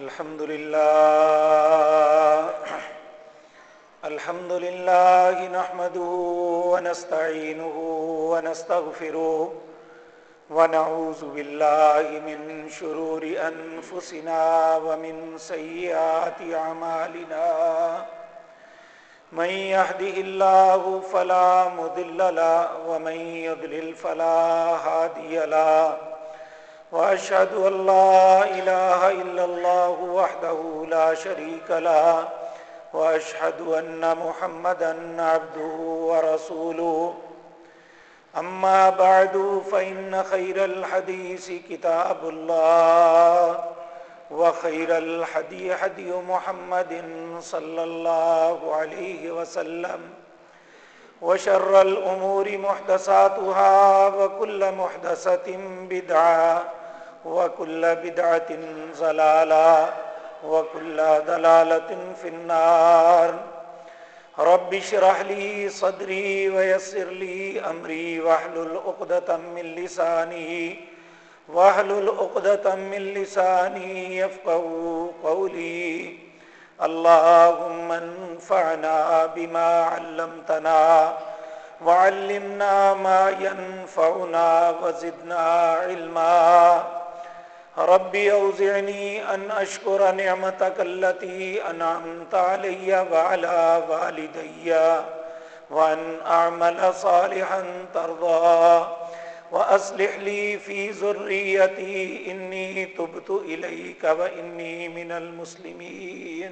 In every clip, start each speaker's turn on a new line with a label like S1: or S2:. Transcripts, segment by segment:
S1: الحمد لله الحمد لله نحمده ونستعينه ونستغفره ونعوذ بالله من شرور أنفسنا ومن سيئات عمالنا من يهده الله فلا مذل له، ومن يضلل فلا هادي له. وأشهد أن لا إله إلا الله وحده لا شريك له، وأشهد أن محمدا عبده ورسوله. أما بعد، فإن خير الحديث كتاب الله، وخير الحدي حدي محمد صلى الله عليه وسلم. وشر الأمور محدثاتها، وكل محدثة بدعة. وكل بدعة زلالة وكل دلالة في النار. رب شرح لي صدري ويسر لي أمري وحل الأقدة من لساني وحل الأقدة من لساني يفقه قولي. اللهم انفعنا بما علمتنا وعلمنا ما ينفعنا وزدنا علما. ربي أوزعني أن أشكر نعمتك التي أنعمت علي وعلى والدي وأن أعمل صالحا ترضى وأصلح لي في ذريتي إني تبت إليك وإني من المسلمين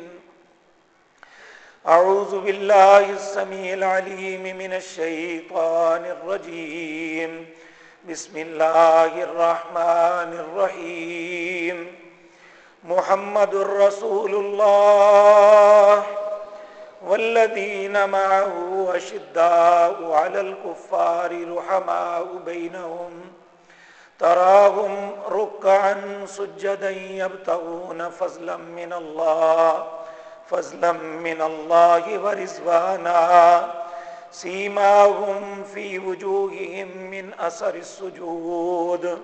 S1: أعوذ بالله السميع العليم من الشيطان الرجيم بسم الله الرحمن الرحيم. محمد رسول الله والذين معه أشداء على الكفار رحماء بينهم. تراهم ركعا سجدا يبتغون فضلا من الله، فضلا من الله ورزوانا سيماهم في وجوههم من أثر السجود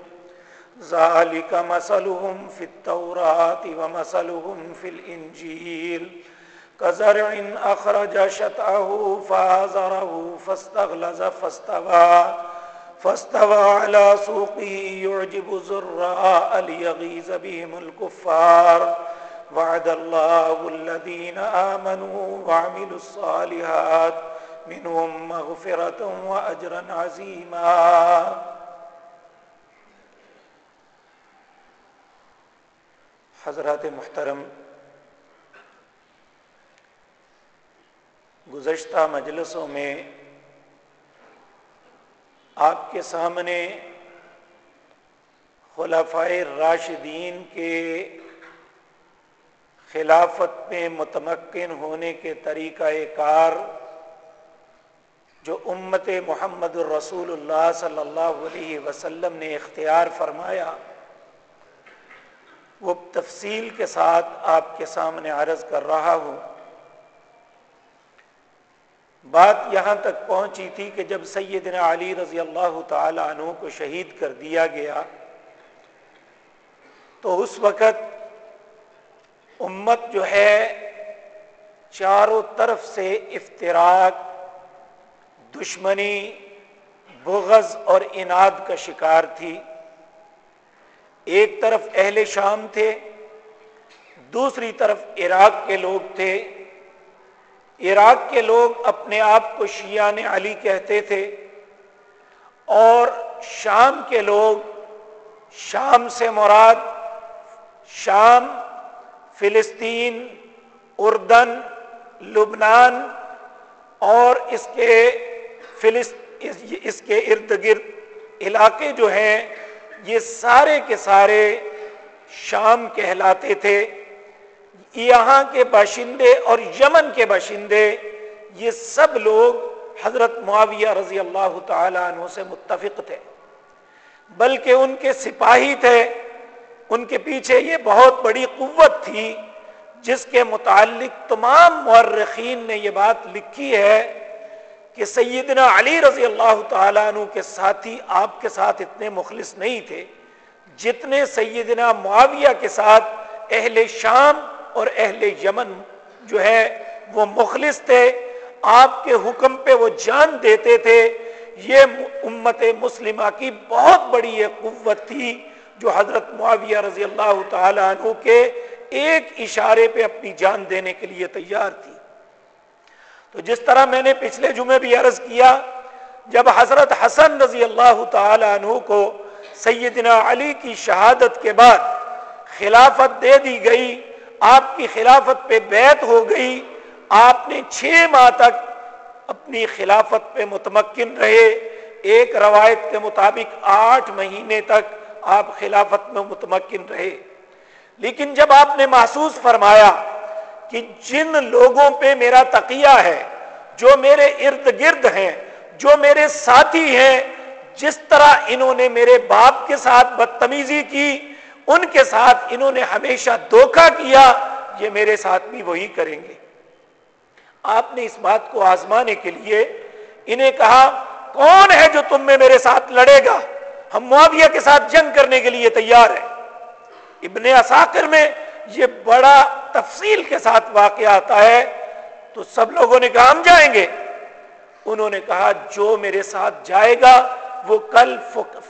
S1: ذلك مثلهم في التوراة ومثلهم في الإنجيل كزرع أخرج شطأه فآزره فاستغلز فاستوى فاستوى على سوقه يعجب زراء ليغيز بهم الكفار. وعد الله الذين آمنوا وعملوا الصالحات. منهم مغفرة وأجرا عزيما حضرات محترم، گزشتہ مجلسوں میں آپ کے سامنے خلافۂ راشدین کے خلافت میں متمکن ہونے کے طریقہ کار جو امت محمد الرسول اللہ صلی اللہ علیہ وسلم نے اختیار فرمایا، وہ تفصیل کے ساتھ آپ کے سامنے عرض کر رہا ہوں۔ بات یہاں تک پہنچی تھی کہ جب سیدنا علی رضی اللہ تعالی عنہ کو شہید کر دیا گیا، تو اس وقت امت جو ہے، چاروں طرف سے افطراک دشمنی، بغض اور اناد کا شکار تھی۔ ایک طرف اہل شام تھے، دوسری طرف عراق کے لوگ تھے۔ عراق کے لوگ اپنے آپ کو شیعان علی کہتے تھے اور شام کے لوگ شام سے مراد شام، فلسطین، اردن، لبنان اور اس کے فلس اس کے ارد گرد علاقے جو ہیں، یہ سارے کے سارے شام کہلاتے تھے۔ یہاں کے باشندے اور یمن کے باشندے، یہ سب لوگ حضرت معاویہ رضی اللہ تعالیٰ عنہ سے متفق تھے۔ بلکہ ان کے سپاہی تھے۔ ان کے پیچھے یہ بہت بڑی قوت تھی، جس کے متعلق تمام مورخین نے یہ بات لکھی ہے۔ کہ سیدنا علی رضی اللہ تعالیٰ عنہ کے ساتھی آپ کے ساتھ اتنے مخلص نہیں تھے جتنے سیدنا معاویہ کے ساتھ اہل شام اور اہل یمن جو ہے وہ مخلص تھے، آپ کے حکم پہ وہ جان دیتے تھے۔ یہ امت مسلمہ کی بہت بڑی قوت تھی جو حضرت معاویہ رضی اللہ تعالی عنہ کے ایک اشارے پہ اپنی جان دینے کے لیے تیار تھی۔ تو جس طرح میں نے پچھلے جمعے بھی عرض کیا، جب حضرت حسن رضی اللہ تعالی عنہ کو سیدنا علی کی شہادت کے بعد خلافت دے دی گئی، آپ کی خلافت پہ بیت ہو گئی، آپ نے چھ ماہ تک اپنی خلافت پہ متمکن رہے۔ ایک روایت کے مطابق آٹھ مہینے تک آپ خلافت میں متمکن رہے۔ لیکن جب آپ نے محسوس فرمایا کہ جن لوگوں پہ میرا تقیہ ہے، جو میرے ارد گرد ہیں، جو میرے ساتھی ہیں، جس طرح انہوں نے میرے باپ کے ساتھ بدتمیزی کی، ان کے ساتھ انہوں نے ہمیشہ دھوکہ کیا، یہ میرے ساتھ بھی وہی کریں گے۔ آپ نے اس بات کو آزمانے کے لیے انہیں کہا، کون ہے جو تم میں میرے ساتھ لڑے گا؟ ہم معاویہ کے ساتھ جنگ کرنے کے لیے تیار ہیں۔ ابن اساکر میں یہ بڑا تفصیل کے ساتھ واقع آتا ہے، تو سب لوگوں نے کہا ہم جائیں گے۔ انہوں نے کہا، جو میرے ساتھ جائے گا، وہ کل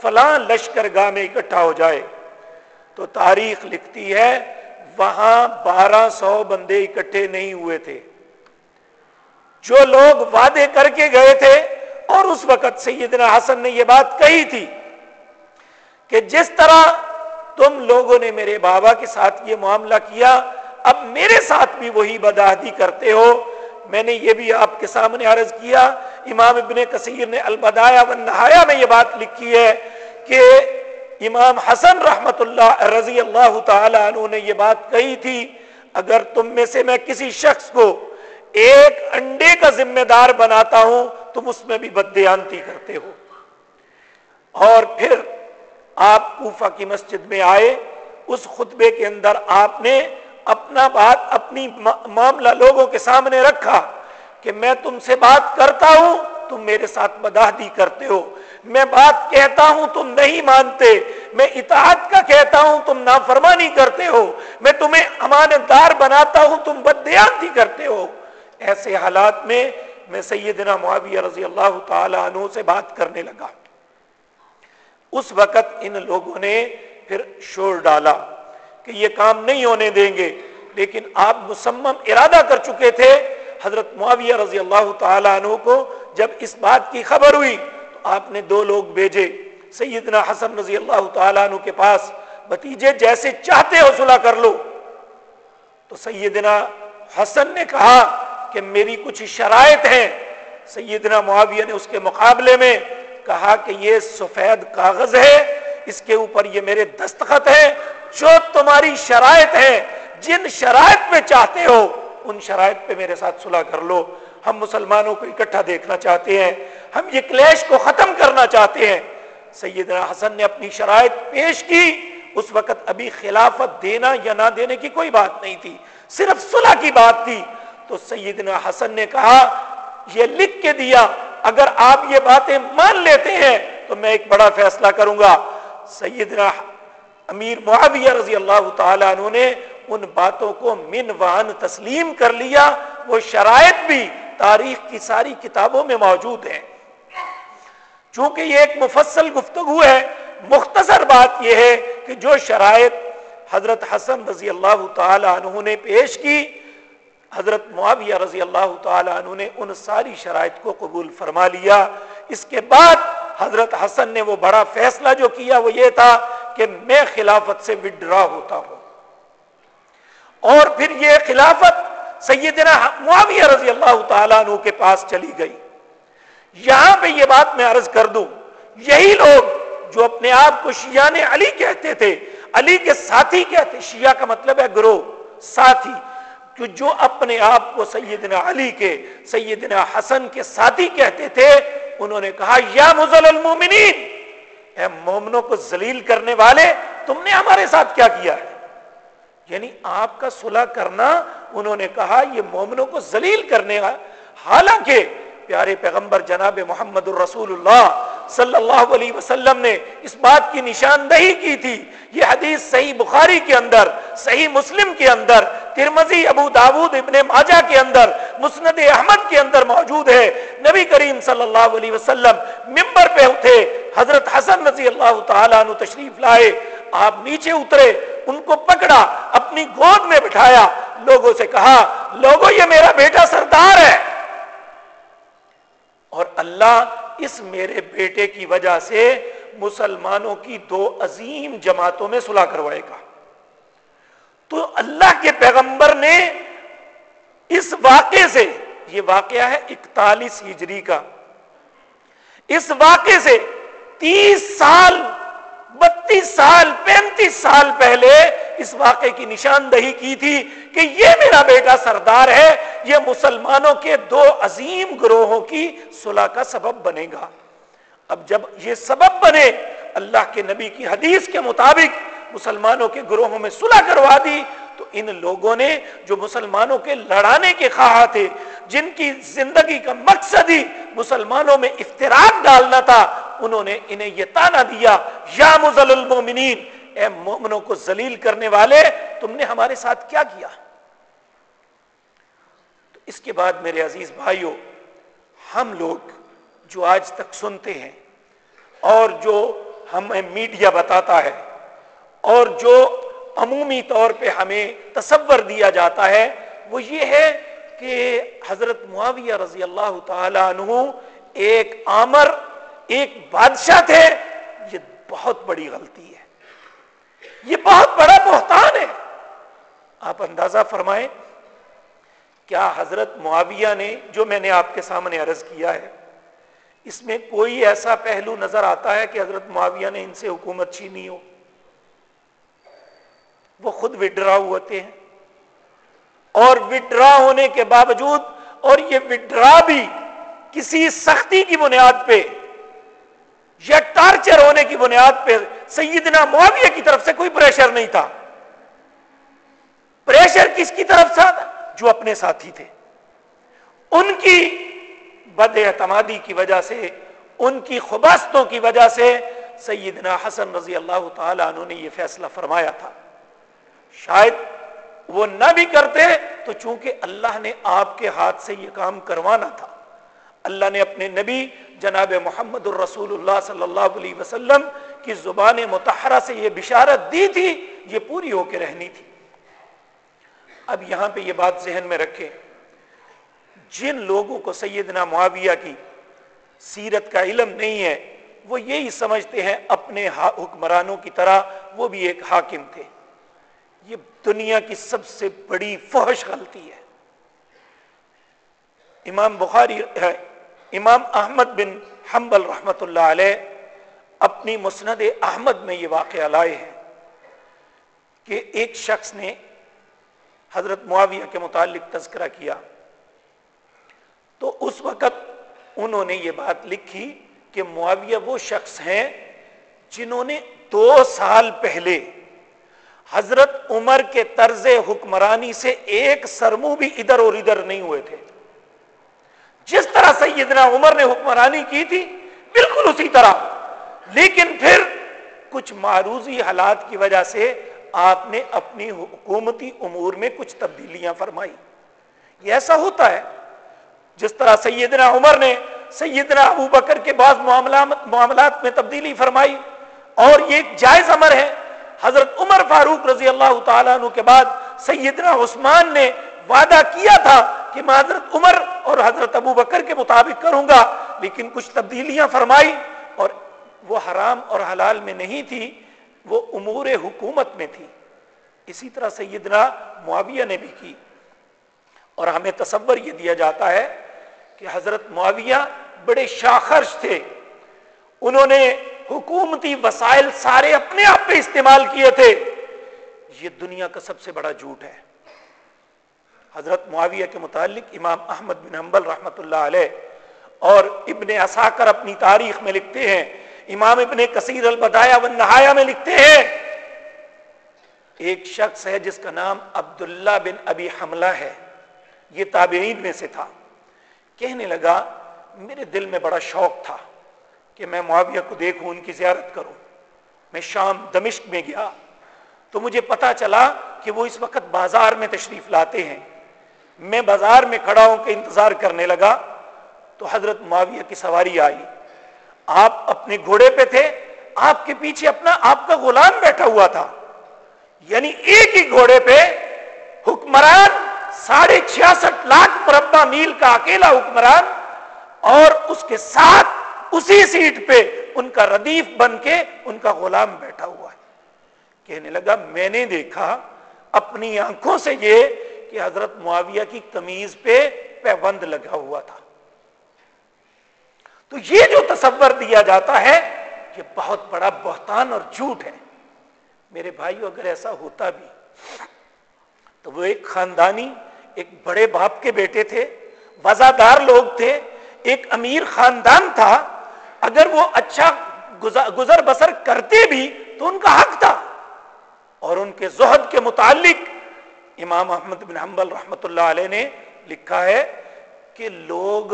S1: فلاں لشکر گاہ میں اکٹھا ہو جائے۔ تو تاریخ لکھتی ہے، وہاں بارہ سو بندے اکٹھے نہیں ہوئے تھے۔ جو لوگ وعدے کر کے گئے تھے، اور اس وقت سیدنا حسن نے یہ بات کہی تھی کہ جس طرح تم لوگوں نے میرے بابا کے ساتھ یہ معاملہ کیا، اب میرے ساتھ بھی وہی بداہدی کرتے ہو۔ میں نے یہ بھی آپ کے سامنے عرض کیا، امام ابن کثیر نے البدایا و نہایا میں یہ بات لکھی ہے کہ امام حسن رحمت اللہ رضی اللہ تعالی عنہ نے یہ بات کہی تھی، اگر تم میں سے میں کسی شخص کو ایک انڈے کا ذمہ دار بناتا ہوں، تم اس میں بھی بدیانتی کرتے ہو۔ اور پھر آپ کوفہ کی مسجد میں آئے، اس خطبے کے اندر آپ نے اپنا بات، اپنی معاملہ لوگوں کے سامنے رکھا کہ میں تم سے بات کرتا ہوں، تم میرے ساتھ بداہدی کرتے ہو۔ میں بات کہتا ہوں، تم نہیں مانتے۔ میں اطاعت کا کہتا ہوں، تم نافرمانی کرتے ہو۔ میں تمہیں امانت دار بناتا ہوں، تم بدیانتی کرتے ہو۔ ایسے حالات میں میں سیدنا معاویہ رضی اللہ تعالی عنہ سے بات کرنے لگا۔ اس وقت ان لوگوں نے پھر شور ڈالا کہ یہ کام نہیں ہونے دیں گے۔ لیکن آپ مسمم ارادہ کر چکے تھے۔ حضرت معاویہ رضی اللہ تعالیٰ عنہ کو جب اس بات کی خبر ہوئی تو آپ نے دو لوگ بھیجے۔ سیدنا حسن رضی اللہ تعالیٰ عنہ کے پاس بتیجے جیسے چاہتے ہو صلح کر لو۔ تو سیدنا حسن نے کہا کہ میری کچھ شرائط ہیں۔ سیدنا معاویہ نے اس کے مقابلے میں کہا کہ یہ سفید کاغذ ہے، اس کے اوپر یہ میرے دستخط ہے جو تمہاری شرائط ہے، جن شرائط پہ چاہتے ہو، ان شرائط پہ میرے ساتھ صلح کر لو۔ ہم مسلمانوں کو اکٹھا دیکھنا چاہتے ہیں۔ ہم یہ کلیش کو ختم کرنا چاہتے ہیں۔ سیدنا حسن نے اپنی شرائط پیش کی۔ اس وقت ابھی خلافت دینا یا نہ دینے کی کوئی بات نہیں تھی، صرف صلح کی بات تھی۔ تو سیدنا حسن نے کہا، یہ لکھ کے دیا۔ اگر آپ یہ باتیں مان لیتے ہیں تو میں ایک بڑا فیصلہ کروں گا۔ سیدنا امیر معاویہ رضی اللہ تعالیٰ عنہ نے ان باتوں کو من وان تسلیم کر لیا۔ وہ شرائط بھی تاریخ کی ساری کتابوں میں موجود ہیں۔ چونکہ یہ ایک مفصل گفتگو ہے، مختصر بات یہ ہے کہ جو شرائط حضرت حسن رضی اللہ تعالی عنہ نے پیش کی حضرت معاویہ رضی اللہ تعالی عنہ نے ان ساری شرائط کو قبول فرما لیا۔ اس کے بعد حضرت حسن نے وہ بڑا فیصلہ جو کیا وہ یہ تھا کہ میں خلافت سے وڈرا ہوتا ہوں۔ اور پھر یہ خلافت سیدنا معاویہ رضی اللہ تعالیٰ عنہ کے پاس چلی گئی۔ یہاں پہ یہ بات میں عرض کر دوں، یہی لوگ جو اپنے آپ کو شیعہ نے علی کہتے تھے، علی کے ساتھی کہتے شیعہ کا مطلب ہے گروہ، ساتھی۔ کہ جو اپنے آپ کو سیدنا علی کے، سیدنا حسن کے ساتھی کہتے تھے، انہوں نے کہا، یا مزل المومنین، اے مومنوں کو ذلیل کرنے والے، تم نے ہمارے ساتھ کیا کیا ہے؟ یعنی آپ کا صلح کرنا، انہوں نے کہا، یہ مومنوں کو ذلیل کرنے حالانکہ پیارے پیغمبر جناب محمد الرسول اللہ صلی اللہ علیہ وسلم نے اس بات کی نشاندہی کی تھی۔ یہ حدیث صحیح بخاری کے اندر، صحیح مسلم کے اندر ترمزی ابو داود، ابن ماجہ کے اندر، مسند احمد کے اندر موجود ہے۔ نبی کریم صلی اللہ علیہ وسلم ممبر پہ اٹھے، حضرت حسن رضی اللہ تعالیٰ عنہ تشریف لائے۔ آپ نیچے اترے، ان کو پکڑا، اپنی گود میں بٹھایا۔ لوگوں سے کہا، لوگوں یہ میرا بیٹا سردار ہے۔ اور اللہ اس میرے بیٹے کی وجہ سے مسلمانوں کی دو عظیم جماعتوں میں صلح کروائے گا۔ تو اللہ کے پیغمبر نے اس واقعے سے، یہ واقعہ ہے اکتالیس ہجری کا۔ اس واقعے سے تیس سال، بتیس سال، پینتیس سال پہلے اس واقعے کی نشاندہی کی تھی کہ یہ میرا بیٹا سردار ہے، یہ مسلمانوں کے دو عظیم گروہوں کی صلح کا سبب بنے گا۔ اب جب یہ سبب بنے، اللہ کے نبی کی حدیث کے مطابق مسلمانوں کے گروہوں میں صلح کروا دی، تو ان لوگوں نے جو مسلمانوں کے لڑانے کے خواہ تھے، جن کی زندگی کا مقصد ہی مسلمانوں میں افتراق ڈالنا تھا، انہوں نے انہیں یہ تانا دیا، یا مزل المومنین اے مومنوں کو ذلیل کرنے والے، تم نے ہمارے ساتھ کیا کیا؟ تو اس کے بعد میرے عزیز بھائیوں ہم لوگ جو آج تک سنتے ہیں اور جو ہمیں میڈیا بتاتا ہے اور جو عمومی طور پہ ہمیں تصور دیا جاتا ہے، وہ یہ ہے کہ حضرت معاویہ رضی اللہ تعالی عنہ ایک آمر ایک بادشاہ تھے۔ یہ بہت بڑی غلطی ہے۔ یہ بہت بڑا بہتان ہے۔ آپ اندازہ فرمائیں کیا حضرت معاویہ نے جو میں نے آپ کے سامنے عرض کیا ہے، اس میں کوئی ایسا پہلو نظر آتا ہے کہ حضرت معاویہ نے ان سے حکومت چھینی ہو؟ وہ خود وڈرا ہوتے ہیں۔ اور وڈرا ہونے کے باوجود، اور یہ وڈرا بھی کسی سختی کی بنیاد پہ یا ٹارچر ہونے کی بنیاد پہ سیدنا معاویہ کی طرف سے کوئی پریشر نہیں تھا۔ پریشر کس کی طرف تھا؟ جو اپنے ساتھی تھے۔ ان کی بد اعتمادی کی وجہ سے، ان کی خباستوں کی وجہ سے سیدنا حسن رضی اللہ تعالی عنہ نے یہ فیصلہ فرمایا تھا۔ شاید وہ نہ بھی کرتے تو چونکہ اللہ نے آپ کے ہاتھ سے یہ کام کروانا تھا۔ اللہ نے اپنے نبی جناب محمد الرسول اللہ صلی اللہ علیہ وسلم کی زبان متحرہ سے یہ بشارت دی تھی، یہ پوری ہو کے رہنی تھی۔ اب یہاں پہ یہ بات ذہن میں رکھیں۔ جن لوگوں کو سیدنا معاویہ کی سیرت کا علم نہیں ہے، وہ یہی سمجھتے ہیں اپنے حکمرانوں کی طرح وہ بھی ایک حاکم تھے۔ یہ دنیا کی سب سے بڑی فحش غلطی ہے۔ امام بخاری ہے امام احمد بن حنبل رحمت اللہ علیہ اپنی مسند احمد میں یہ واقعہ لائے ہیں کہ ایک شخص نے حضرت معاویہ کے متعلق تذکرہ کیا تو اس وقت انہوں نے یہ بات لکھی کہ معاویہ وہ شخص ہیں جنہوں نے دو سال پہلے حضرت عمر کے طرز حکمرانی سے ایک سرمو بھی ادھر اور ادھر نہیں ہوئے تھے۔ جس طرح سیدنا عمر نے حکمرانی کی تھی، بالکل اسی طرح۔ لیکن پھر کچھ معروضی حالات کی وجہ سے آپ نے اپنی حکومتی امور میں کچھ تبدیلیاں فرمائی۔ یہ ایسا ہوتا ہے، جس طرح سیدنا عمر نے سیدنا ابو بکر کے بعض معاملات میں تبدیلی فرمائی۔ اور یہ ایک جائز امر ہے۔ حضرت عمر فاروق رضی اللہ تعالیٰ عنہ کے بعد سیدنا عثمان نے وعدہ کیا تھا کہ میں حضرت عمر اور حضرت ابو بکر کے مطابق کروں گا، لیکن کچھ تبدیلیاں فرمائی اور وہ حرام اور حلال میں نہیں تھی، وہ امور حکومت میں تھی۔ اسی طرح سیدنا معاویہ نے بھی کی۔ اور ہمیں تصور یہ دیا جاتا ہے کہ حضرت معاویہ بڑے شاخرش تھے۔ انہوں نے حکومتی وسائل سارے اپنے آپ پہ استعمال کیے تھے۔ یہ دنیا کا سب سے بڑا جھوٹ ہے۔ حضرت معاویہ کے متعلق امام احمد بن حنبل رحمۃ اللہ علیہ اور ابن اساکر اپنی تاریخ میں لکھتے ہیں، امام ابن کثیر البدایا و نہایا میں لکھتے ہیں۔ ایک شخص ہے جس کا نام عبداللہ بن ابی حملہ ہے، یہ تابعین میں سے تھا۔ کہنے لگا، میرے دل میں بڑا شوق تھا کہ میں معاویہ کو دیکھوں، ان کی زیارت کروں۔ میں شام دمشق میں گیا تو مجھے پتا چلا کہ وہ اس وقت بازار میں تشریف لاتے ہیں۔ میں بازار میں کھڑا ہوں کہ انتظار کرنے لگا تو حضرت معاویہ کی سواری آئی۔ آپ اپنے گھوڑے پہ تھے، آپ کے پیچھے اپنا، آپ کا غلام بیٹھا ہوا تھا۔ یعنی ایک ہی گھوڑے پہ حکمران ساڑھے چھیاسٹھ لاکھ مربع میل کا اکیلا حکمران اور اس کے ساتھ اسی سیٹ پہ ان کا ردیف بن کے ان کا غلام بیٹھا ہوا ہے۔ کہنے لگا، میں نے دیکھا، اپنی آنکھوں سے یہ کہ حضرت معاویہ کی تمیز پہ پیبند لگا ہوا تھا۔ تو یہ جو تصور دیا جاتا ہے، یہ بہت بڑا بہتان اور جھوٹ ہے۔ میرے بھائی اگر ایسا ہوتا بھی، تو وہ ایک خاندانی، ایک بڑے باپ کے بیٹے تھے، وزادار لوگ تھے، ایک امیر خاندان تھا۔ اگر وہ اچھا گزر بسر کرتے بھی، تو ان کا حق تھا۔ اور ان کے زہد کے متعلق امام احمد بن حنبل رحمت اللہ علیہ نے لکھا ہے کہ لوگ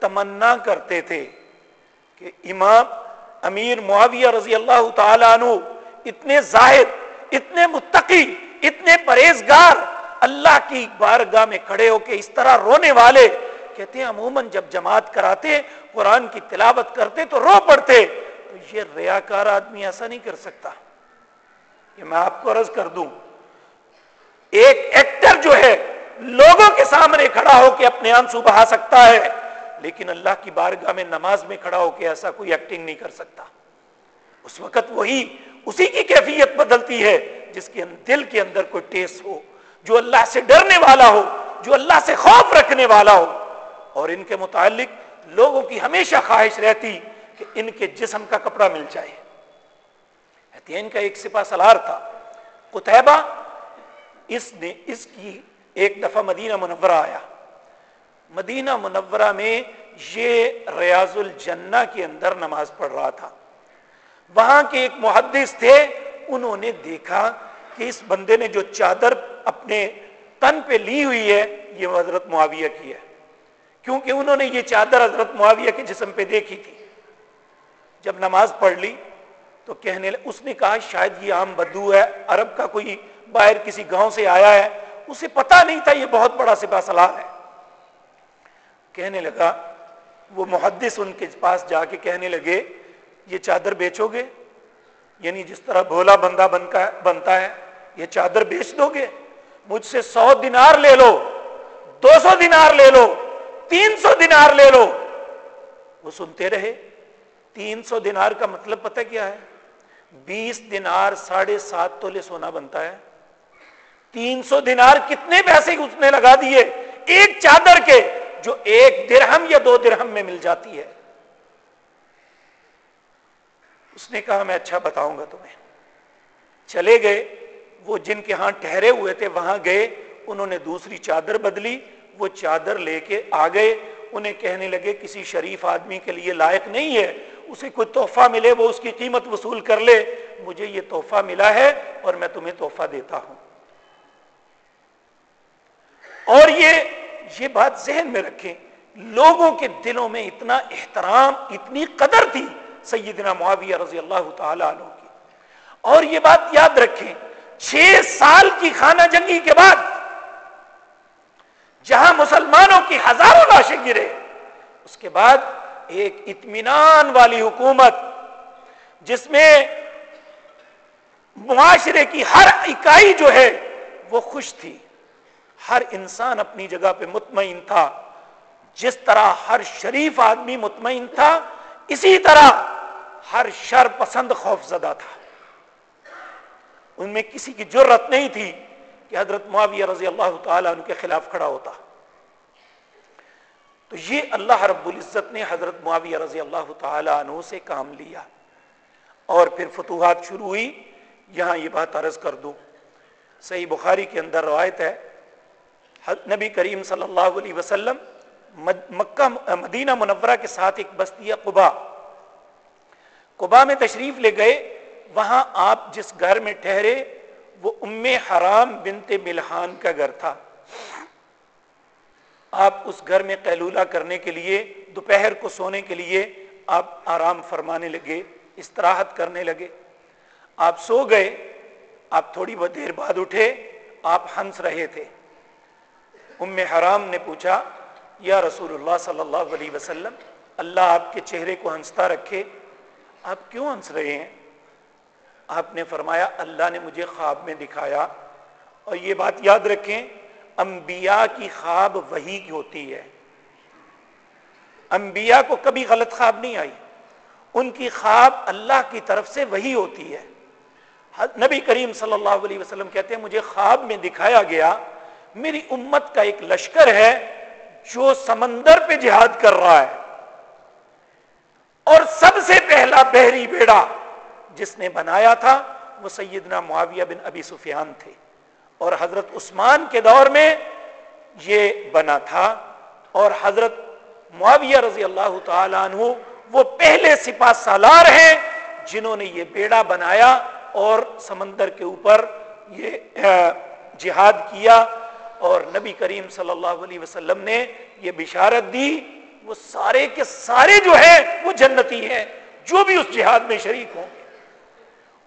S1: تمنا کرتے تھے کہ امام امیر معاویہ رضی اللہ تعالی عنہ اتنے زاہد، اتنے متقی، اتنے پرہیزگار اللہ کی بارگاہ میں کھڑے ہو کے اس طرح رونے والے کہتے ہیں، عموماً جب جماعت کراتے، قرآن کی تلاوت کرتے تو رو پڑتے، تو یہ ریاکار آدمی ایسا نہیں کر سکتا کہ میں آپ کو عرض کر دوں۔ ایک ایکٹر جو ہے لوگوں کے سامنے کھڑا ہو کے اپنے آنسو بہا سکتا ہے، لیکن اللہ کی بارگاہ میں نماز میں کھڑا ہو کے ایسا کوئی ایکٹنگ نہیں کر سکتا۔ اس وقت وہی، اسی کی کیفیت بدلتی ہے جس کے دل کے اندر کوئی ٹیس ہو، جو اللہ سے ڈرنے والا ہو، جو اللہ سے خوف رکھنے والا ہو۔ اور ان کے متعلق لوگوں کی ہمیشہ خواہش رہتی کہ ان کے جسم کا کپڑا مل جائے۔ ان کا ایک سپا سلار تھا قطبہ اس نے اس کی ایک دفعہ مدینہ منورہ آیا۔ مدینہ منورہ میں یہ ریاض الجنہ کے اندر نماز پڑھ رہا تھا۔ وہاں کے ایک محدث تھے، انہوں نے دیکھا کہ اس بندے نے جو چادر اپنے تن پہ لی ہوئی ہے، یہ حضرت معاویہ کی ہے۔ کیونکہ انہوں نے یہ چادر حضرت معاویہ کے جسم پہ دیکھی تھی۔ جب نماز پڑھ لی تو کہنے اس نے کہا، شاید یہ عام بدو ہے، عرب کا کوئی باہر کسی گاؤں سے آیا ہے، اسے پتا نہیں تھا یہ بہت بڑا سپا سلار ہے۔ کہنے لگا، وہ محدث ان کے پاس جا کے کہنے لگے، یہ چادر بیچو گے؟ یعنی جس طرح بھولا بندہ بنتا ہے، یہ چادر بیچ دو گے؟ مجھ سے سو دینار لے لو، دو سو دینار لے لو، تین سو دینار لے لو۔ وہ سنتے رہے، تین سو دینار کا مطلب پتہ کیا ہے؟ بیس دینار ساڑھے سات تولے سونا بنتا ہے۔ تین سو دینار کتنے پیسے اس نے لگا دیے؟ ایک چادر کے، جو ایک درہم یا دو درہم میں مل جاتی ہے۔ اس نے کہا، میں اچھا بتاؤں گا تمہیں۔ چلے گئے، وہ جن کے ہاں ٹھہرے ہوئے تھے، وہاں گئے۔ انہوں نے دوسری چادر بدلی۔ وہ چادر لے کے آ گئے۔ انہیں کہنے لگے، کسی شریف آدمی کے لیے لائق نہیں ہے۔ اسے کوئی تحفہ ملے، وہ اس کی قیمت وصول کر لے۔ مجھے یہ تحفہ ملا ہے اور میں تمہیں تحفہ دیتا ہوں۔ اور یہ یہ بات ذہن میں رکھیں، لوگوں کے دلوں میں اتنا احترام، اتنی قدر تھی سیدنا معاویہ رضی اللہ تعالی عنہ کی۔ اور یہ بات یاد رکھیں، چھ سال کی خانہ جنگی کے بعد، جہاں مسلمانوں کی ہزاروں لاشیں گرے، اس کے بعد ایک اطمینان والی حکومت، جس میں معاشرے کی ہر اکائی جو ہے، وہ خوش تھی۔ ہر انسان اپنی جگہ پہ مطمئن تھا۔ جس طرح ہر شریف آدمی مطمئن تھا، اسی طرح ہر شر پسند خوف زدہ تھا۔ ان میں کسی کی جرت نہیں تھی کہ حضرت معاویہ رضی اللہ تعالیٰ ان کے خلاف کھڑا ہوتا۔ تو یہ اللہ رب العزت نے حضرت معاویہ رضی اللہ تعالیٰ عنہ سے کام لیا۔ اور پھر فتوحات شروع ہوئی۔ یہاں یہ بات عرض کر دوں۔ صحیح بخاری کے اندر روایت ہے۔ نبی کریم صلی اللہ علیہ وسلم مکہ مدینہ منورہ کے ساتھ ایک بستی ہے قبا قبا میں تشریف لے گئے، وہاں آپ جس گھر میں ٹھہرے، وہ ام حرام بنت ملحان کا گھر تھا۔ آپ اس گھر میں قیلولہ کرنے کے لیے، دوپہر کو سونے کے لیے آپ آرام فرمانے لگے، استراحت کرنے لگے۔ آپ سو گئے، آپ تھوڑی بہت دیر بعد اٹھے، آپ ہنس رہے تھے۔ ام حرام نے پوچھا، یا رسول اللہ صلی اللہ علیہ وسلم، اللہ آپ کے چہرے کو ہنستا رکھے، آپ کیوں ہنس رہے ہیں؟ آپ نے فرمایا، اللہ نے مجھے خواب میں دکھایا۔ اور یہ بات یاد رکھیں، انبیاء کی خواب وہی کی ہوتی ہے۔ انبیاء کو کبھی غلط خواب نہیں آئی۔ ان کی خواب اللہ کی طرف سے وہی ہوتی ہے۔ نبی کریم صلی اللہ علیہ وسلم کہتے ہیں، مجھے خواب میں دکھایا گیا۔ میری امت کا ایک لشکر ہے جو سمندر پہ جہاد کر رہا ہے۔ اور سب سے پہلا بحری بیڑا جس نے بنایا تھا وہ سیدنا معاویہ بن ابی سفیان تھے۔ اور حضرت عثمان کے دور میں یہ بنا تھا۔ اور حضرت معاویہ رضی اللہ تعالیٰ عنہ وہ پہلے سپاہ سالار ہیں جنہوں نے یہ بیڑا بنایا اور سمندر کے اوپر یہ جہاد کیا۔ اور نبی کریم صلی اللہ علیہ وسلم نے یہ بشارت دی، وہ سارے کے سارے جو ہیں، وہ جنتی ہیں۔ جو بھی اس جہاد میں شریک ہوں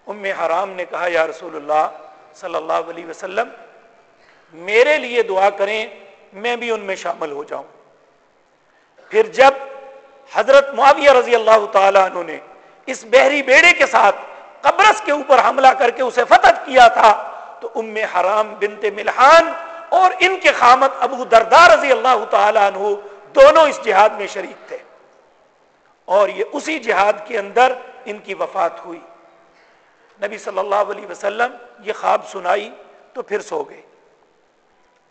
S1: ام حرام نے کہا، یا رسول اللہ صلی اللہ علیہ وسلم، میرے لیے دعا کریں، میں بھی ان میں شامل ہو جاؤں۔ پھر جب حضرت معاویہ رضی اللہ تعالیٰ عنہ نے اس بحری بیڑے کے ساتھ قبرص کے اوپر حملہ کر کے اسے فتح کیا تھا، تو ام حرام بنت ملحان اور ان کے خامت ابو دردار رضی اللہ تعالیٰ عنہ دونوں اس جہاد میں شریک تھے۔ اور یہ اسی جہاد کے اندر ان کی وفات ہوئی۔ نبی صلی اللہ علیہ وسلم یہ خواب سنائی تو پھر سو گئے۔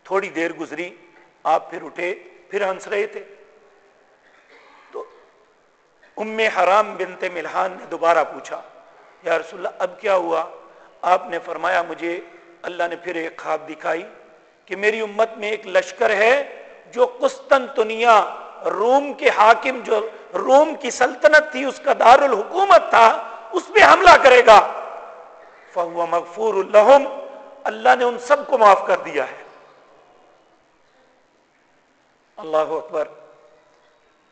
S1: تھوڑی دیر گزری، آپ پھر اٹھے، پھر ہنس رہے تھے۔ تو ام حرام بنت ملحان نے دوبارہ پوچھا، یا رسول اللہ، اب کیا ہوا؟ آپ نے فرمایا، مجھے اللہ نے پھر ایک خواب دکھائی۔ کہ میری امت میں ایک لشکر ہے جو قسطنطنیہ، روم کے حاکم جو روم کی سلطنت تھی، اس کا دار الحکومت تھا، اس پہ حملہ کرے گا۔ فہو مغفور الحم اللہ نے ان سب کو معاف کر دیا ہے۔ اللہ اکبر،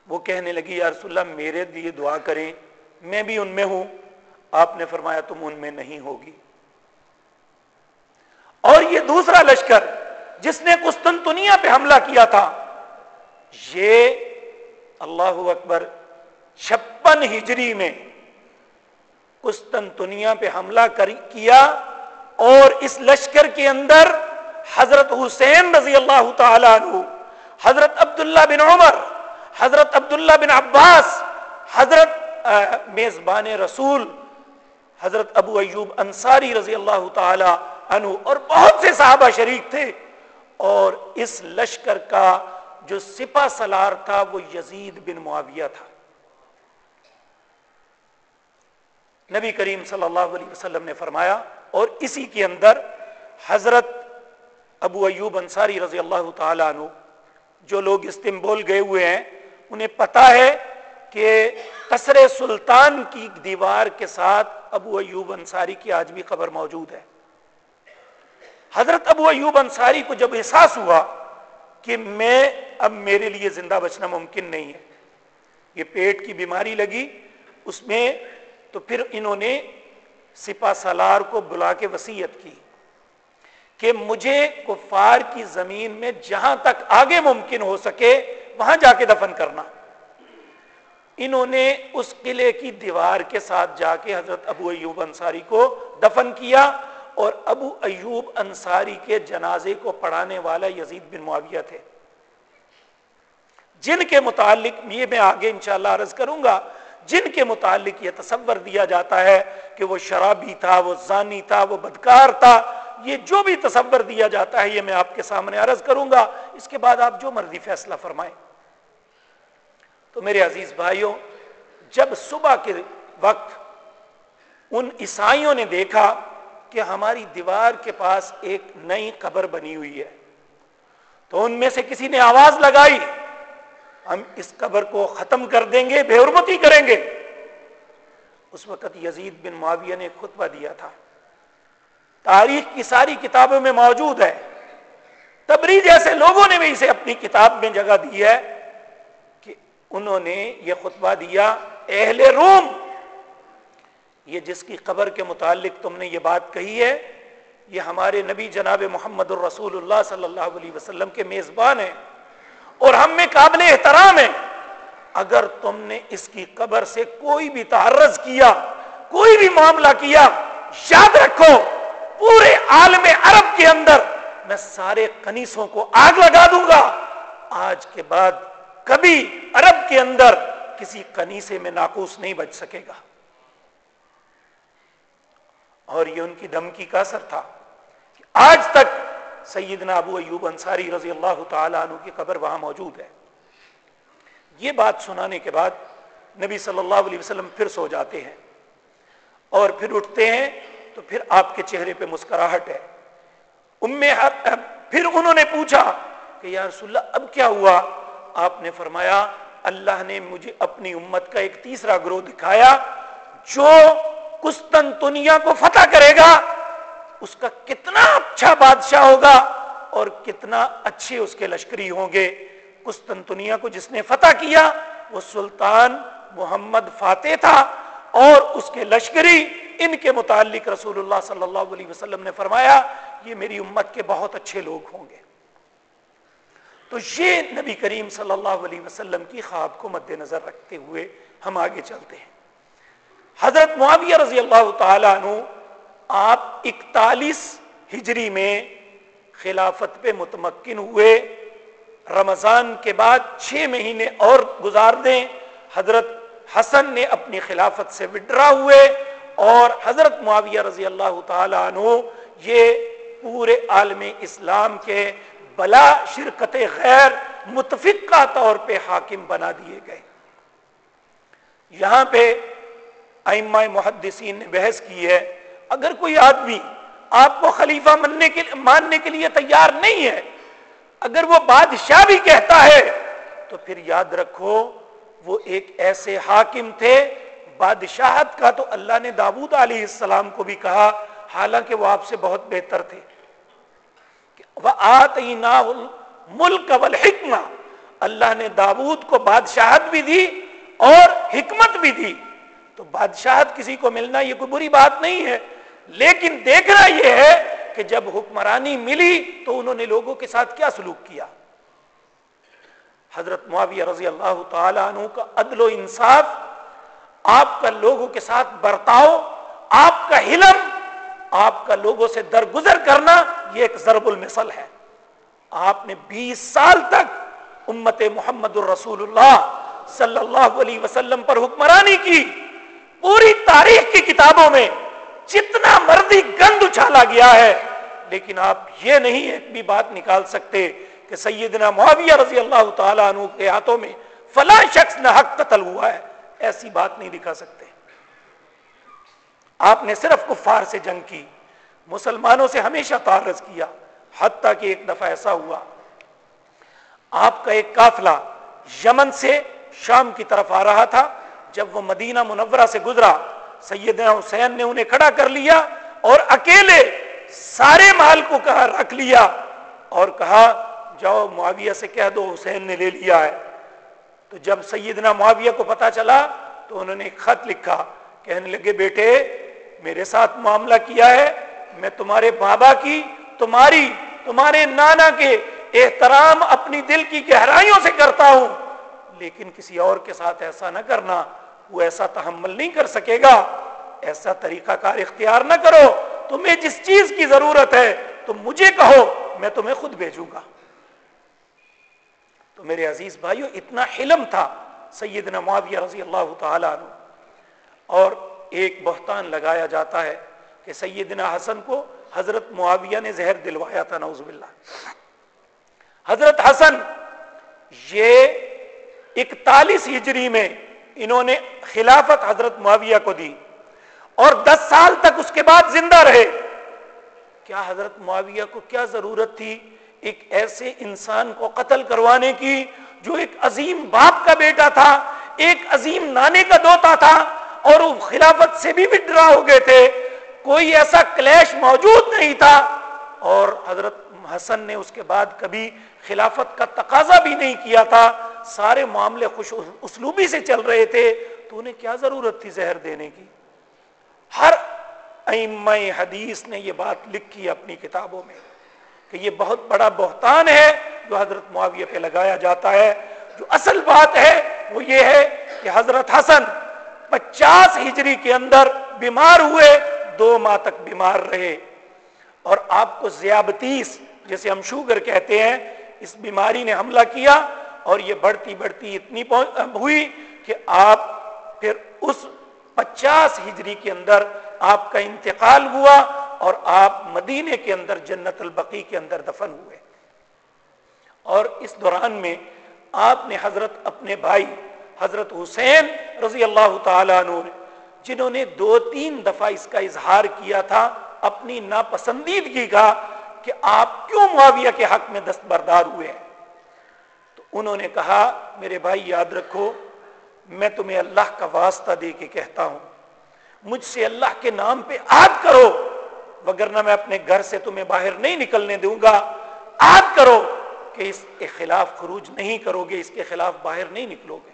S1: وہ کہنے لگی، یا رسول اللہ، میرے لیے دعا کریں، میں بھی ان میں ہوں۔ آپ نے فرمایا، تم ان میں نہیں ہوگی۔ اور یہ دوسرا لشکر جس نے قسطنطنیہ پہ حملہ کیا تھا، یہ اللہ اکبر چھپن ہجری میں قسطنطنیہ پہ حملہ کیا اور اس لشکر کے اندر حضرت حسین رضی اللہ تعالی عنہ، حضرت عبداللہ بن عمر، حضرت عبداللہ بن عباس، حضرت میزبان رسول، حضرت ابو ایوب انصاری رضی اللہ تعالی عنہ اور بہت سے صحابہ شریک تھے۔ اور اس لشکر کا جو سپا سلار تھا وہ یزید بن معاویہ تھا۔ نبی کریم صلی اللہ علیہ وسلم نے فرمایا، اور اسی کے اندر حضرت ابو ایوب انصاری رضی اللہ تعالیٰ عنہ، جو لوگ استنبول گئے ہوئے ہیں، انہیں پتا ہے کہ قصر سلطان کی دیوار کے ساتھ ابو ایوب انصاری کی آج بھی خبر موجود ہے۔ حضرت ابو ایوب انصاری کو جب احساس ہوا کہ میں اب میرے لیے زندہ بچنا ممکن نہیں ہے، یہ پیٹ کی بیماری لگی، اس میں تو پھر انہوں نے سپا سالار کو بلا کے وسیعت کی کہ مجھے کفار کی زمین میں جہاں تک آگے ممکن ہو سکے وہاں جا کے دفن کرنا۔ انہوں نے اس قلعے کی دیوار کے ساتھ جا کے حضرت ابو ایوب انصاری کو دفن کیا۔ اور ابو ایوب انصاری کے جنازے کو پڑھانے والا یزید بن معاویہ تھے۔ جن کے متعلق یہ میں آگے انشاءاللہ عرض کروں گا، جن کے متعلق یہ تصور دیا جاتا ہے کہ وہ شرابی تھا، وہ زانی تھا، وہ بدکار تھا، یہ جو بھی تصور دیا جاتا ہے یہ میں آپ کے سامنے عرض کروں گا۔ اس کے بعد آپ جو مرضی فیصلہ فرمائیں۔ تو میرے عزیز بھائیوں، جب صبح کے وقت ان عیسائیوں نے دیکھا کہ ہماری دیوار کے پاس ایک نئی قبر بنی ہوئی ہے۔ تو ان میں سے کسی نے آواز لگائی، ہم اس قبر کو ختم کر دیں گے، بے حرمتی کریں گے۔ اس وقت یزید بن معاویہ نے خطبہ دیا تھا۔ تاریخ کی ساری کتابوں میں موجود ہے۔ تبری جیسے لوگوں نے بھی اسے اپنی کتاب میں جگہ دی ہے کہ انہوں نے یہ خطبہ دیا، اہل روم۔ یہ جس کی قبر کے متعلق تم نے یہ بات کہی ہے، یہ ہمارے نبی جناب محمد الرسول اللہ صلی اللہ علیہ وسلم کے میزبان ہیں۔ اور ہم میں قابل احترام ہے اگر تم نے اس کی قبر سے کوئی بھی تعرض کیا، کوئی بھی معاملہ کیا، یاد رکھو، پورے عالم عرب کے اندر میں سارے کنیسوں کو آگ لگا دوں گا۔ آج کے بعد کبھی عرب کے اندر کسی کنیسے میں ناکوس نہیں بچ سکے گا۔ اور یہ ان کی دھمکی کا اثر تھا آج تک سیدنا ابو ایوب انصاری رضی اللہ تعالی عنہ کی قبر وہاں موجود ہے۔ یہ بات سنانے کے بعد نبی صلی اللہ علیہ وسلم پھر سو جاتے ہیں اور پھر اٹھتے ہیں تو پھر آپ کے چہرے پہ مسکراہٹ ہے۔ ام پھر انہوں نے پوچھا کہ یا رسول اللہ، اب کیا ہوا؟ آپ نے فرمایا، اللہ نے مجھے اپنی امت کا ایک تیسرا گروہ دکھایا جو کستنتنیا کو فتح کرے گا، اس کا کتنا اچھا بادشاہ ہوگا اور کتنا اچھے اس کے لشکری ہوں گے۔ قسطنطنیہ کو جس نے فتح کیا، وہ سلطان محمد فاتح تھا اور اس کے لشکری، ان کے متعلق رسول اللہ صلی اللہ علیہ وسلم نے فرمایا، یہ میری امت کے بہت اچھے لوگ ہوں گے۔ تو یہ نبی کریم صلی اللہ علیہ وسلم کی خواب کو مد نظر رکھتے ہوئے ہم آگے چلتے ہیں۔ حضرت معاویہ رضی اللہ تعالیٰ عنہ آپ اکتالیس ہجری میں خلافت پہ متمکن ہوئے۔ رمضان کے بعد چھ مہینے اور گزار دیں۔ حضرت حسن نے اپنی خلافت سے وڈرا ہوئے اور حضرت معاویہ رضی اللہ تعالی عنہ یہ پورے عالم اسلام کے بلا شرکت غیر متفقہ طور پہ حاکم بنا دیے گئے۔ یہاں پہ ائمہ محدثین نے بحث کی ہے۔ اگر کوئی آدمی آپ کو خلیفہ ماننے کے ماننے کے لیے تیار نہیں ہے، اگر وہ بادشاہ بھی کہتا ہے، تو پھر یاد رکھو، وہ ایک ایسے حاکم تھے۔ بادشاہت کا تو اللہ نے داود علیہ السلام کو بھی کہا، حالانکہ وہ آپ سے بہت بہتر تھے۔ ملک اللہ نے داود کو بادشاہت بھی دی اور حکمت بھی دی۔ تو بادشاہت کسی کو ملنا یہ کوئی بری بات نہیں ہے۔ لیکن دیکھنا یہ ہے کہ جب حکمرانی ملی تو انہوں نے لوگوں کے ساتھ کیا سلوک کیا۔ حضرت معاویہ رضی اللہ تعالی عنہ کا عدل و انصاف، آپ کا لوگوں کے ساتھ برتاؤ، آپ کا حلم، آپ کا لوگوں سے درگزر کرنا، یہ ایک ضرب المثل ہے۔ آپ نے بیس سال تک امت محمد الرسول اللہ صلی اللہ علیہ وسلم پر حکمرانی کی۔ پوری تاریخ کی کتابوں میں جتنا مرضی گند اچھالا گیا ہے، لیکن آپ یہ نہیں ایک بھی بات نکال سکتے کہ سیدنا معاویہ رضی اللہ تعالیٰ عنہ کے ہاتھوں میں فلاں شخص نہ حق قتل ہوا ہے۔ ایسی بات نہیں دکھا سکتے۔ آپ نے صرف کفار سے جنگ کی، مسلمانوں سے ہمیشہ تعرض کیا، حتیٰ کہ ایک دفعہ ایسا ہوا۔ آپ کا ایک قافلہ یمن سے شام کی طرف آ رہا تھا۔ جب وہ مدینہ منورہ سے گزرا، سیدنا حسین نے انہیں کھڑا کر لیا اور اکیلے سارے مال کو کہا رکھ لیا اور کہا، جاؤ معاویہ سے کہہ دو، حسین نے لے لیا ہے۔ تو جب سیدنا معاویہ کو پتا چلا تو انہوں نے ایک خط لکھا، کہنے لگے، بیٹے، میرے ساتھ معاملہ کیا ہے، میں تمہارے بابا کی، تمہاری، تمہارے نانا کے احترام اپنی دل کی گہرائیوں سے کرتا ہوں، لیکن کسی اور کے ساتھ ایسا نہ کرنا۔ وہ ایسا تحمل نہیں کر سکے گا۔ ایسا طریقہ کار اختیار نہ کرو۔ تمہیں جس چیز کی ضرورت ہے، تم مجھے کہو، میں تمہیں خود بھیجوں گا۔ تو میرے عزیز بھائیو، اتنا علم تھا سیدنا معاویہ رضی اللہ تعالی عنہ۔ اور ایک بہتان لگایا جاتا ہے کہ سیدنا حسن کو حضرت معاویہ نے زہر دلوایا تھا، نعوذ باللہ۔ حضرت حسن، یہ اکتالیس ہجری میں انہوں نے خلافت حضرت معاویہ کو دی اور دس سال تک اس کے بعد زندہ رہے۔ کیا حضرت معاویہ کو کیا ضرورت تھی ایک ایسے انسان کو قتل کروانے کی جو ایک عظیم باپ کا بیٹا تھا، ایک عظیم نانے کا دوتا تھا اور وہ خلافت سے بھی وڈرا ہو گئے تھے؟ کوئی ایسا کلیش موجود نہیں تھا۔ اور حضرت حسن نے اس کے بعد کبھی خلافت کا تقاضا بھی نہیں کیا تھا۔ سارے معاملے خوش اسلوبی سے چل رہے تھے، تو انہیں کیا ضرورت تھی زہر دینے کی؟ ہر ائمہ حدیث نے یہ بات لکھی اپنی کتابوں میں کہ یہ بہت بڑا بہتان ہے جو حضرت معاویہ پہ لگایا جاتا ہے۔ جو اصل بات ہے وہ یہ ہے کہ حضرت حسن پچاس ہجری کے اندر بیمار ہوئے، دو ماہ تک بیمار رہے۔ اور آپ کو زیابتیس جیسے ہم شوگر کہتے ہیں، اس بیماری نے حملہ کیا اور یہ بڑھتی بڑھتی اتنی ہوئی کہ آپ پھر اس پچاس ہجری کے اندر آپ کا انتقال ہوا اور آپ مدینے کے اندر جنت البقی کے اندر دفن ہوئے۔ اور اس دوران میں آپ نے حضرت اپنے بھائی حضرت حسین رضی اللہ تعالیٰ عنہ جنہوں نے دو تین دفعہ اس کا اظہار کیا تھا، اپنی ناپسندیدگی کا کہ آپ کیوں معاویہ کے حق میں دستبردار ہوئے ہیں۔ انہوں نے کہا، میرے بھائی یاد رکھو، میں تمہیں اللہ کا واسطہ دے کے کہتا ہوں۔ مجھ سے اللہ کے نام پہ آد کرو، وگرنہ میں اپنے گھر سے تمہیں باہر نہیں نکلنے دوں گا۔ آد کرو کہ اس کے خلاف خروج نہیں کرو گے، اس کے خلاف باہر نہیں نکلو گے۔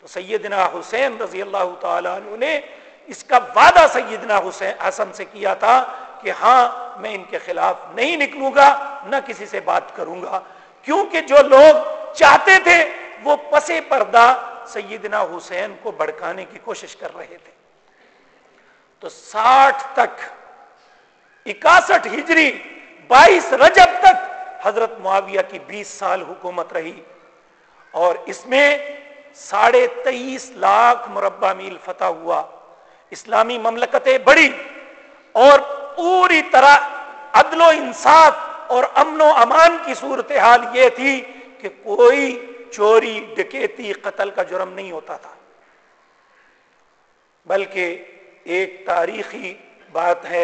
S1: تو سیدنا حسین رضی اللہ تعالیٰ عنہ نے اس کا وعدہ سیدنا حسین حسن سے کیا تھا کہ ہاں میں ان کے خلاف نہیں نکلوں گا، نہ کسی سے بات کروں گا۔ کیونکہ جو لوگ چاہتے تھے، وہ پسے پردہ سیدنا حسین کو بڑکانے کی کوشش کر رہے تھے۔ تو ساٹھ تک، اکاسٹھ ہجری، بائیس رجب تک حضرت معاویہ کی بیس سال حکومت رہی۔ اور اس میں ساڑھے تیئیس لاکھ مربع میل فتح ہوا۔ اسلامی مملکتیں بڑی اور پوری طرح عدل و انصاف اور امن و امان کی صورتحال یہ تھی کہ کوئی چوری، ڈکیتی، قتل کا جرم نہیں ہوتا تھا۔ بلکہ ایک تاریخی بات ہے،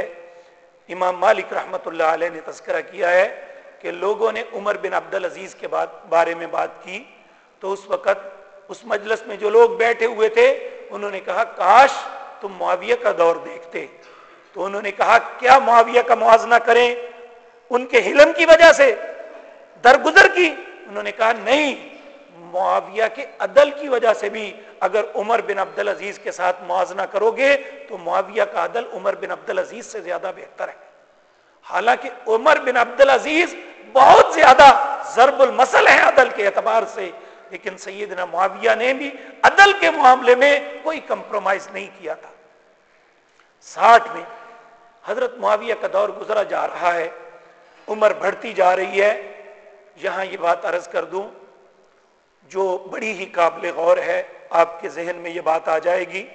S1: امام مالک رحمت اللہ علیہ نے تذکرہ کیا ہے کہ لوگوں نے عمر بن عبد العزیز کے بارے میں بات کی۔ تو اس وقت اس مجلس میں جو لوگ بیٹھے ہوئے تھے، انہوں نے کہا، کاش تم معاویہ کا دور دیکھتے تو انہوں نے کہا، کیا معاویہ کا موازنہ کریں؟ ان کے حلم کی وجہ سے، درگزر کی انہوں نے کہا، نہیں، معاویہ کے عدل کی وجہ سے بھی اگر عمر بن عبد العزیز کے ساتھ موازنہ کرو گے تو معاویہ کا عدل عمر بن عبد العزیز سے زیادہ بہتر ہے۔ حالانکہ عمر بن عبد العزیز بہت زیادہ ضرب المسل ہے عدل کے اعتبار سے، لیکن سیدنا معاویہ نے بھی عدل کے معاملے میں کوئی کمپرومائز نہیں کیا تھا۔ ساٹھ میں حضرت معاویہ کا دور گزرا جا رہا ہے، عمر بڑھتی جا رہی ہے یہاں یہ بات عرض کر دوں، جو بڑی ہی قابل غور ہے، آپ کے ذہن میں یہ بات آ جائے گی،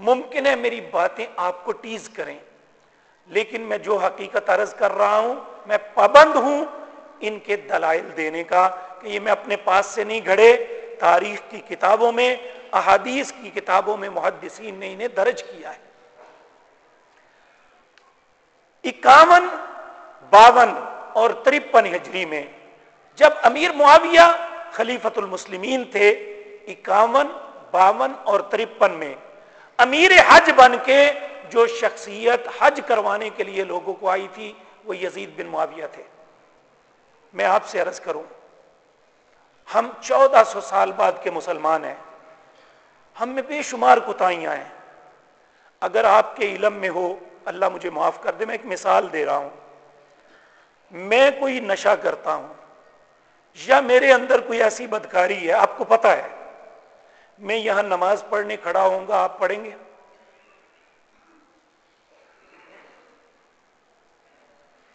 S1: ممکن ہے میری باتیں آپ کو ٹیز کریں، لیکن میں جو حقیقت عرض کر رہا ہوں، میں پابند ہوں ان کے دلائل دینے کا کہ یہ میں اپنے پاس سے نہیں گھڑے، تاریخ کی کتابوں میں، احادیث کی کتابوں میں محدثین نے انہیں درج کیا ہے۔ اکاون، باون اور ترپن ہجری میں جب امیر معاویہ خلیفت المسلمین تھے، اکاون، باون اور ترپن میں، امیر حج بن کے جو شخصیت حج کروانے کے لیے لوگوں کو آئی تھی، وہ یزید بن معاویہ تھے۔ میں آپ سے عرض کروں، ہم چودہ سو سال بعد کے مسلمان ہیں۔ ہم میں بے شمار کوتاہیاں ہیں۔ اگر آپ کے علم میں ہو، اللہ مجھے معاف کر دے، میں ایک مثال دے رہا ہوں۔ میں کوئی نشہ کرتا ہوں۔ یا میرے اندر کوئی ایسی بدکاری ہے؟ آپ کو پتا ہے۔ میں یہاں نماز پڑھنے کھڑا ہوں گا، آپ پڑھیں گے؟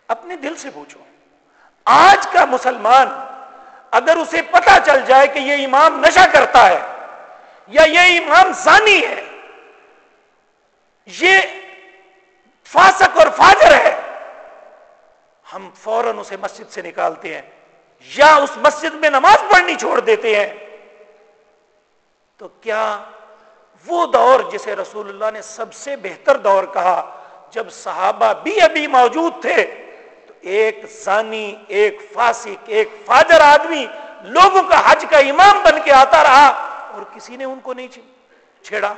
S1: اپنے دل سے پوچھو۔ آج کا مسلمان اگر اسے پتا چل جائے کہ یہ امام نشہ کرتا ہے یا یہ امام زانی ہے، یہ فاسق اور فاجر ہے، ہم فوراً اسے مسجد سے نکالتے ہیں۔ یا اس مسجد میں نماز پڑھنی چھوڑ دیتے ہیں۔ تو کیا وہ دور جسے رسول اللہ نے سب سے بہتر دور کہا، جب صحابہ بھی ابھی موجود تھے، تو ایک زانی، ایک فاسق، ایک فاجر آدمی لوگوں کا حج کا امام بن کے آتا رہا اور کسی نے ان کو نہیں چھیڑا۔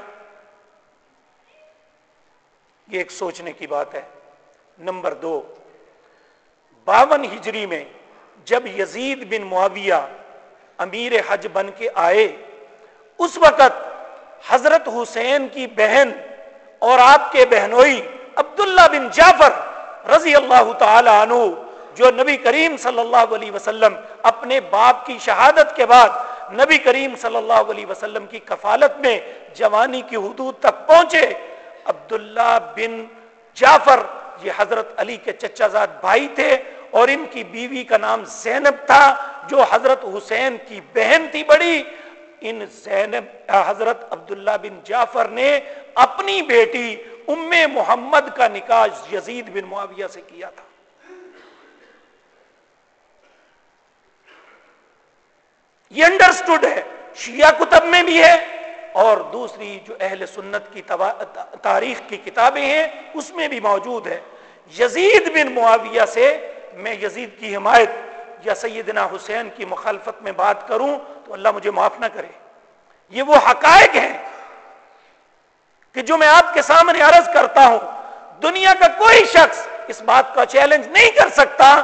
S1: یہ ایک سوچنے کی بات ہے۔ نمبر دو، باون ہجری میں جب یزید بن معاویہ امیر حج بن کے آئے، اس وقت حضرت حسین کی بہن اور آپ کے بہنوئی عبداللہ بن جعفر رضی اللہ تعالی عنہ، جو نبی کریم صلی اللہ علیہ وسلم اپنے باپ کی شہادت کے بعد نبی کریم صلی اللہ علیہ وسلم کی کفالت میں جوانی کی حدود تک پہنچے، عبداللہ بن جعفر، یہ حضرت علی کے چچا زاد بھائی تھے اور ان کی بیوی کا نام زینب تھا، جو حضرت حسین کی بہن تھی بڑی، ان زینب حضرت عبداللہ بن جعفر نے اپنی بیٹی ام محمد کا نکاح یزید بن معاویہ سے کیا تھا۔ یہ انڈرسٹوڈ ہے، شیعہ کتب میں بھی ہے اور دوسری جو اہل سنت کی تاریخ کی کتابیں ہیں، اس میں بھی موجود ہے۔ یزید بن معاویہ سے میں یزید کی حمایت یا سیدنا حسین کی مخالفت میں بات کروں تو اللہ مجھے معاف نہ کرے۔ یہ وہ حقائق ہیں کہ جو میں آپ کے سامنے عرض کرتا ہوں۔ دنیا کا کوئی شخص اس بات کا چیلنج نہیں کر سکتا۔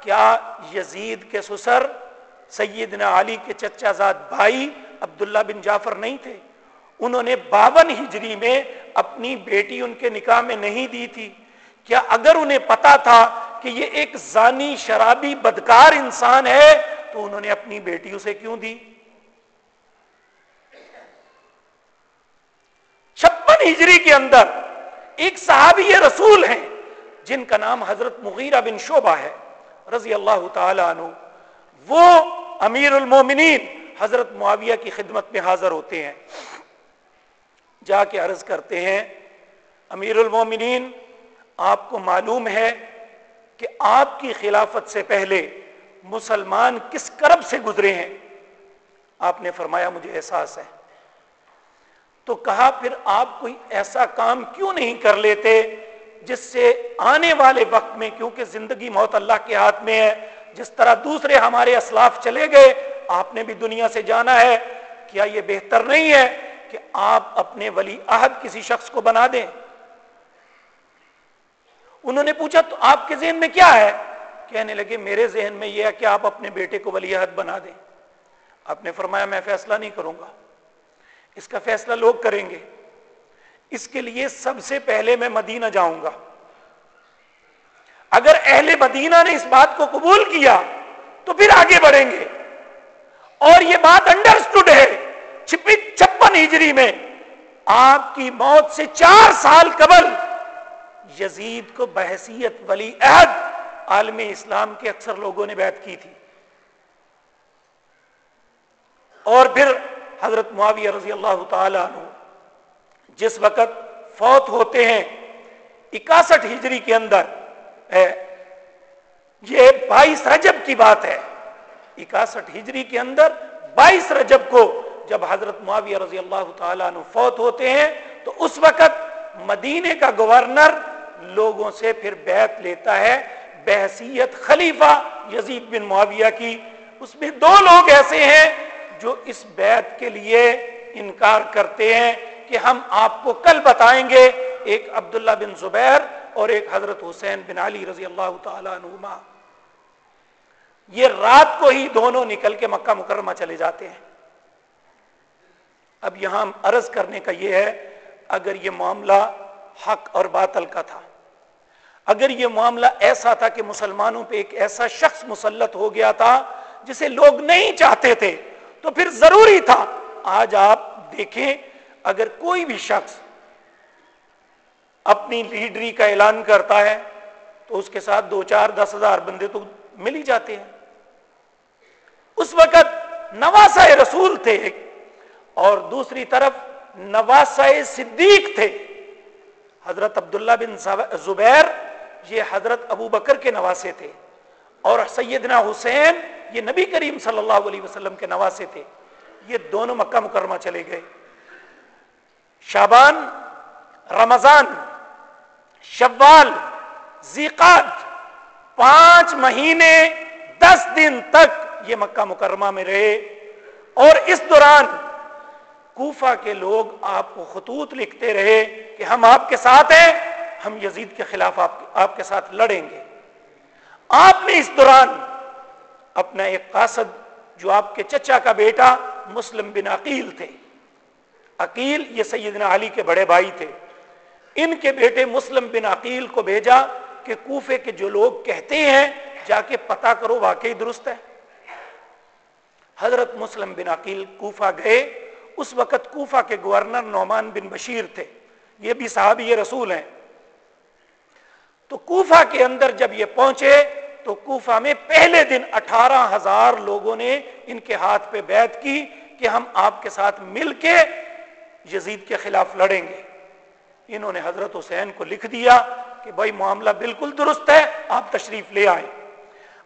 S1: کیا یزید کے سسر سیدنا علی کے چچا زاد بھائی عبداللہ بن جعفر نہیں تھے؟ انہوں نے باون ہجری میں اپنی بیٹی ان کے نکاح میں نہیں دی تھی۔ کیا اگر انہیں پتا تھا کہ یہ ایک زانی شرابی بدکار انسان ہے، تو انہوں نے اپنی بیٹی اسے کیوں دی؟ چھپن ہجری کے اندر ایک صحابی رسول ہیں، جن کا نام حضرت مغیرہ بن شعبہ ہے، رضی اللہ تعالی عنہ۔ وہ امیر المومنین حضرت معاویہ کی خدمت میں حاضر ہوتے ہیں۔ جا کے عرض کرتے ہیں، امیر المومنین آپ کو معلوم ہے کہ آپ کی خلافت سے پہلے مسلمان کس کرب سے گزرے ہیں؟ آپ نے فرمایا، مجھے احساس ہے۔ تو کہا، پھر آپ کوئی ایسا کام کیوں نہیں کر لیتے جس سے آنے والے وقت میں، کیونکہ زندگی موت اللہ کے ہاتھ میں ہے، جس طرح دوسرے ہمارے اسلاف چلے گئے، آپ نے بھی دنیا سے جانا ہے۔ کیا یہ بہتر نہیں ہے کہ آپ اپنے ولی عہد کسی شخص کو بنا دیں؟ انہوں نے پوچھا، تو آپ کے ذہن میں کیا ہے؟ کہنے لگے، میرے ذہن میں یہ ہے کہ آپ اپنے بیٹے کو ولی عہد بنا دیں۔ آپ نے فرمایا، میں فیصلہ نہیں کروں گا۔ اس کا فیصلہ لوگ کریں گے۔ اس کے لیے سب سے پہلے میں مدینہ جاؤں گا۔ اگر اہل مدینہ نے اس بات کو قبول کیا، تو پھر آگے بڑھیں گے۔ اور یہ بات انڈرسٹوڈ ہے۔ چھپن ہجری میں آپ کی موت سے چار سال قبل یزید کو بحثیت ولی عہد عالم اسلام کے اکثر لوگوں نے بیعت کی تھی۔ اور پھر حضرت معاویہ رضی اللہ تعالی عنہ جس وقت فوت ہوتے ہیں، اکاسٹھ ہجری کے اندر ہے یہ بائیس رجب کی بات ہے۔ اکاسٹھ ہجری کے اندر بائیس رجب کو جب حضرت معاویہ رضی اللہ تعالیٰ عنہ فوت ہوتے ہیں، تو اس وقت مدینے کا گورنر لوگوں سے پھر بیعت لیتا ہے۔ بحثیت خلیفہ یزید بن معاویہ کی۔ اس میں دو لوگ ایسے ہیں جو اس بیعت کے لیے انکار کرتے ہیں کہ ہم آپ کو کل بتائیں گے۔ ایک عبداللہ بن زبیر اور ایک حضرت حسین بن علی رضی اللہ تعالی عنہما۔ یہ رات کو ہی دونوں نکل کے مکہ مکرمہ چلے جاتے ہیں۔ اب یہاں عرض کرنے کا یہ ہے، اگر یہ معاملہ حق اور باطل کا تھا اگر یہ معاملہ ایسا تھا کہ مسلمانوں پہ ایک ایسا شخص مسلط ہو گیا تھا جسے لوگ نہیں چاہتے تھے، تو پھر ضروری تھا۔ آج آپ دیکھیں، اگر کوئی بھی شخص اپنی لیڈری کا اعلان کرتا ہے، تو اس کے ساتھ دو چار دس ہزار بندے تو مل ہی جاتے ہیں۔ اس وقت نواسا رسول تھے اور دوسری طرف نواسا صدیق تھے۔ حضرت عبداللہ بن زبیر یہ حضرت ابو بکر کے نواسے تھے اور سیدنا حسین یہ نبی کریم صلی اللہ علیہ وسلم کے نواسے تھے۔ یہ دونوں مکہ مکرمہ چلے گئے۔ شابان رمضان، شوال زیقات پانچ مہینے، دس دن تک یہ مکہ مکرمہ میں رہے۔ اور اس دوران کوفہ کے لوگ آپ کو خطوط لکھتے رہے کہ ہم آپ کے ساتھ ہیں۔ ہم یزید کے خلاف آپ آپ کے ساتھ لڑیں گے۔ آپ نے اس دوران اپنا ایک قاصد جو آپ کے چچا کا بیٹا مسلم بن عقیل تھے، عقیل یہ سیدنا علی کے بڑے بھائی تھے، ان کے بیٹے مسلم بن عقیل کو بھیجا کہ کوفے کے جو لوگ کہتے ہیں، جا کے پتا کرو واقعی درست ہے۔ حضرت مسلم بن عقیل کوفہ گئے، اس وقت کوفہ کے گورنر نعمان بن بشیر تھے۔ یہ بھی صحابی یہ رسول ہیں۔ تو کوفہ کے اندر جب یہ پہنچے تو کوفہ میں پہلے دن اٹھارہ ہزار لوگوں نے ان کے ہاتھ پہ بیعت کی کہ ہم آپ کے ساتھ مل کے یزید کے خلاف لڑیں گے۔ انہوں نے حضرت حسین کو لکھ دیا کہ بھائی معاملہ بالکل درست ہے، آپ تشریف لے آئے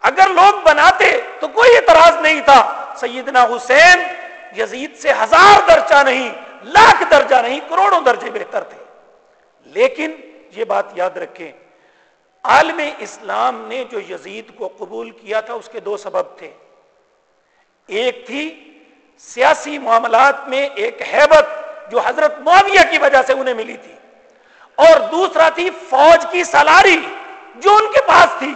S1: اگر لوگ بناتے تو کوئی اعتراض نہیں تھا۔ سیدنا حسین یزید سے ہزار درجہ نہیں، لاکھ درجہ نہیں، کروڑوں درجے بہتر تھے۔ لیکن یہ بات یاد رکھیں عالم اسلام نے جو یزید کو قبول کیا تھا، اس کے دو سبب تھے۔ ایک تھی سیاسی معاملات میں ایک حیبت جو حضرت معاویہ کی وجہ سے انہیں ملی تھی، اور دوسرا تھی فوج کی سلاری جو ان کے پاس تھی۔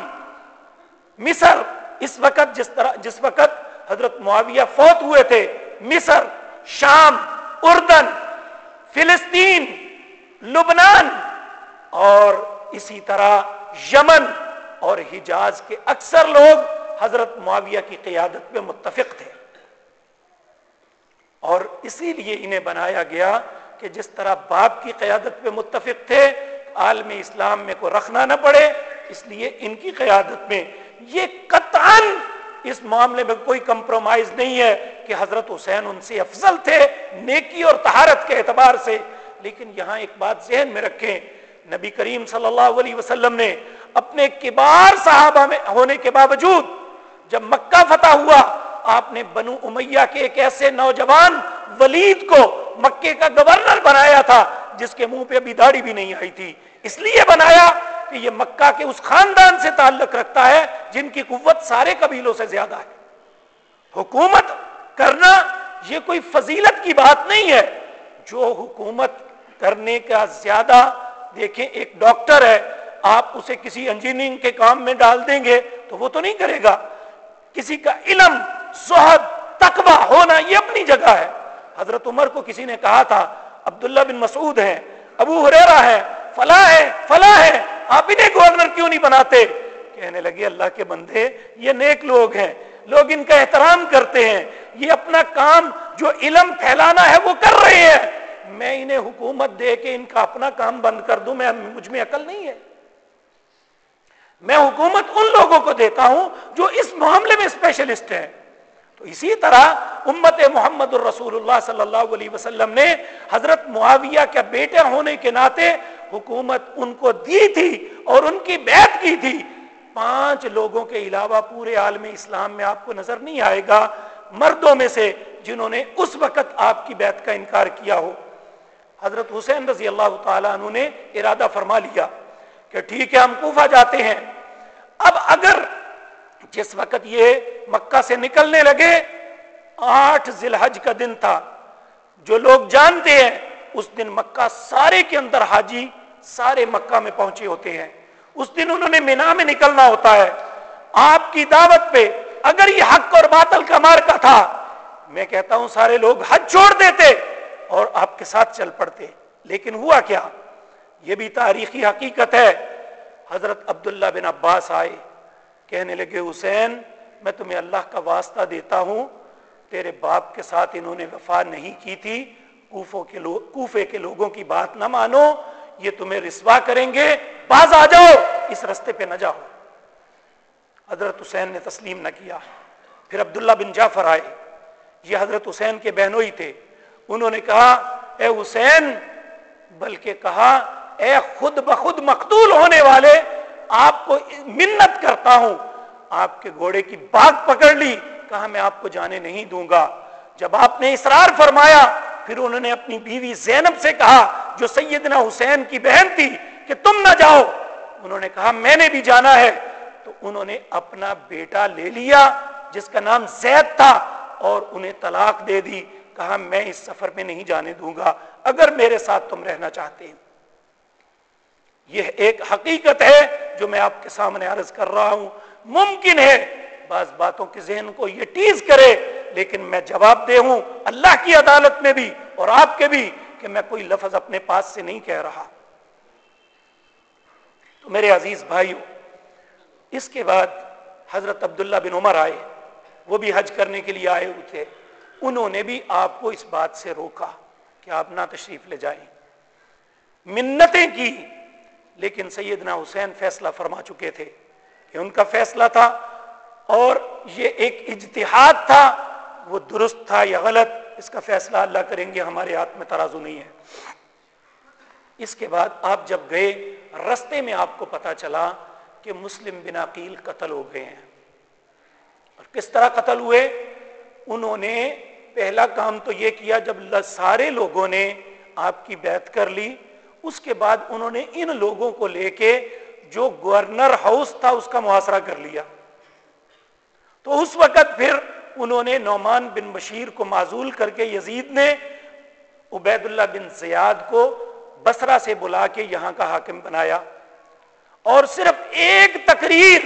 S1: مصر، اس وقت جس طرح، جس وقت حضرت معاویہ فوت ہوئے تھے، مصر، شام، اردن، فلسطین، لبنان، اور اسی طرح یمن اور حجاز کے اکثر لوگ حضرت معاویہ کی قیادت میں متفق تھے۔ اور اسی لیے انہیں بنایا گیا کہ جس طرح باپ کی قیادت پہ متفق تھے، عالم اسلام میں کو رکھنا نہ پڑے، اس لیے ان کی قیادت میں یہ قطعاً اس معاملے میں کوئی کمپرومائز نہیں ہے کہ حضرت حسین ان سے افضل تھے، نیکی اور تہارت کے اعتبار سے۔ لیکن یہاں ایک بات ذہن میں رکھیں نبی کریم صلی اللہ علیہ وسلم نے اپنے کبار صحابہ میں ہونے کے باوجود جب مکہ فتح ہوا، آپ نے بنو امیہ کے ایک ایسے نوجوان ولید کو مکے کا گورنر بنایا تھا، جس کے منہ پہ ابھی داڑھی بھی نہیں آئی تھی۔ اس لیے بنایا کہ یہ مکہ کے اس خاندان سے تعلق رکھتا ہے جن کی قوت سارے قبیلوں سے زیادہ ہے۔ حکومت کرنا یہ کوئی فضیلت کی بات نہیں ہے۔ جو حکومت کرنے کا زیادہ دیکھیں، ایک ڈاکٹر ہے، آپ اسے کسی انجینئرنگ کے کام میں ڈال دیں گے تو وہ تو نہیں کرے گا۔ کسی کا علم سہد تقوی ہونا یہ اپنی جگہ ہے۔ حضرت عمر کو کسی نے کہا تھا، عبداللہ بن مسعود ہے ابو حریرا ہے، فلاں ہے فلاں ہے، آپ انہیں گورنر کیوں نہیں بناتے؟ کہنے لگے، اللہ کے بندے، یہ نیک لوگ ہیں۔ لوگ ان کا احترام کرتے ہیں۔ یہ اپنا کام، جو علم پھیلانا ہے، وہ کر رہے ہیں۔ میں انہیں حکومت دے کے ان کا اپنا کام بند کر دوں، میں مجھ میں عقل نہیں ہے۔ میں حکومت ان لوگوں کو دیتا ہوں جو اس معاملے میں اسپیشلسٹ ہیں۔ تو اسی طرح امت محمد الرسول اللہ صلی اللہ علیہ وسلم نے حضرت معاویہ کے بیٹے ہونے کے ناطے حکومت ان کو دی تھی اور ان کی بیعت کی تھی۔ پانچ لوگوں کے علاوہ پورے عالم اسلام میں آپ کو نظر نہیں آئے گا۔ مردوں میں سے جنہوں نے اس وقت آپ کی بیعت کا انکار کیا ہو۔ حضرت حسین رضی اللہ تعالیٰ عنہ نے ارادہ فرما لیا کہ ٹھیک ہے ہم کوفہ جاتے ہیں۔ اب اگر جس وقت یہ مکہ سے نکلنے لگے، آٹھ ذلحج کا دن تھا۔ جو لوگ جانتے ہیں، اس دن مکہ سارے کے اندر حاجی سارے مکہ میں پہنچے ہوتے ہیں۔ اس دن انہوں نے مینا میں نکلنا ہوتا ہے۔ آپ کی دعوت پہ اگر یہ حق اور باطل کا مارکا تھا، میں کہتا ہوں سارے لوگ حج چھوڑ دیتے۔ اور آپ کے ساتھ چل پڑتے۔ لیکن ہوا کیا؟ یہ بھی تاریخی حقیقت ہے۔ حضرت عبداللہ بن عباس آئے۔ کہنے لگے، حسین، میں تمہیں اللہ کا واسطہ دیتا ہوں۔ تیرے باپ کے ساتھ انہوں نے وفا نہیں کی تھی۔ کوفوں کے لوگ، کوفے کے لوگوں کی بات نہ مانو۔ یہ تمہیں رسوا کریں گے۔ باز آ جاؤ۔ اس رستے پہ نہ جاؤ۔ حضرت حسین نے تسلیم نہ کیا۔ پھر عبداللہ بن جعفر آئے۔ یہ حضرت حسین کے بہنوئی تھے۔ انہوں نے کہا، اے حسین، بلکہ کہا، اے خود بخود مقتول ہونے والے، آپ کو منت کرتا ہوں۔ آپ کے گھوڑے کی باغ پکڑ لی، کہا میں آپ کو جانے نہیں دوں گا۔ جب آپ نے اصرار فرمایا، پھر انہوں نے اپنی بیوی زینب سے کہا، جو سیدنا حسین کی بہن تھی، کہ تم نہ جاؤ۔ انہوں نے کہا، میں نے بھی جانا ہے۔ تو انہوں نے اپنا بیٹا لے لیا، جس کا نام زید تھا، اور انہیں طلاق دے دی۔ کہا میں اس سفر میں نہیں جانے دوں گا، اگر میرے ساتھ تم رہنا چاہتے ہیں۔ یہ ایک حقیقت ہے جو میں آپ کے سامنے عرض کر رہا ہوں۔ ممکن ہے بعض باتوں کے ذہن کو یہ ٹیز کرے، لیکن میں جواب دے ہوں اللہ کی عدالت میں بھی اور آپ کے بھی کہ میں کوئی لفظ اپنے پاس سے نہیں کہہ رہا۔ تو میرے عزیز بھائیوں اس کے بعد حضرت عبداللہ بن عمر آئے، وہ بھی حج کرنے کے لیے آئے ہوئے تھے۔ انہوں نے بھی آپ کو اس بات سے روکا کہ آپ نہ تشریف لے جائیں۔ منتیں کی، لیکن سیدنا حسین فیصلہ فرما چکے تھے کہ ان کا فیصلہ تھا اور یہ ایک اجتہاد تھا، وہ درست تھا یا غلط، اس کا فیصلہ اللہ کریں گے، ہمارے ہاتھ میں ترازو نہیں ہے۔ اس کے بعد آپ جب گئے، رستے میں آپ کو پتا چلا کہ مسلم بن عقیل قتل ہو گئے ہیں۔ اور کس طرح قتل ہوئے؟ انہوں نے پہلا کام تو یہ کیا، جب سارے لوگوں نے آپ کی بیعت کر لی، اس کے بعد انہوں نے ان لوگوں کو لے کے جو گورنر ہاؤس تھا اس کا محاصرہ کر لیا۔ تو اس وقت پھر انہوں نے نعمان بن بشیر کو معذول کر کے یزید نے عبید اللہ بن زیاد کو بسرا سے بلا کے یہاں کا حاکم بنایا۔ اور صرف ایک تقریر،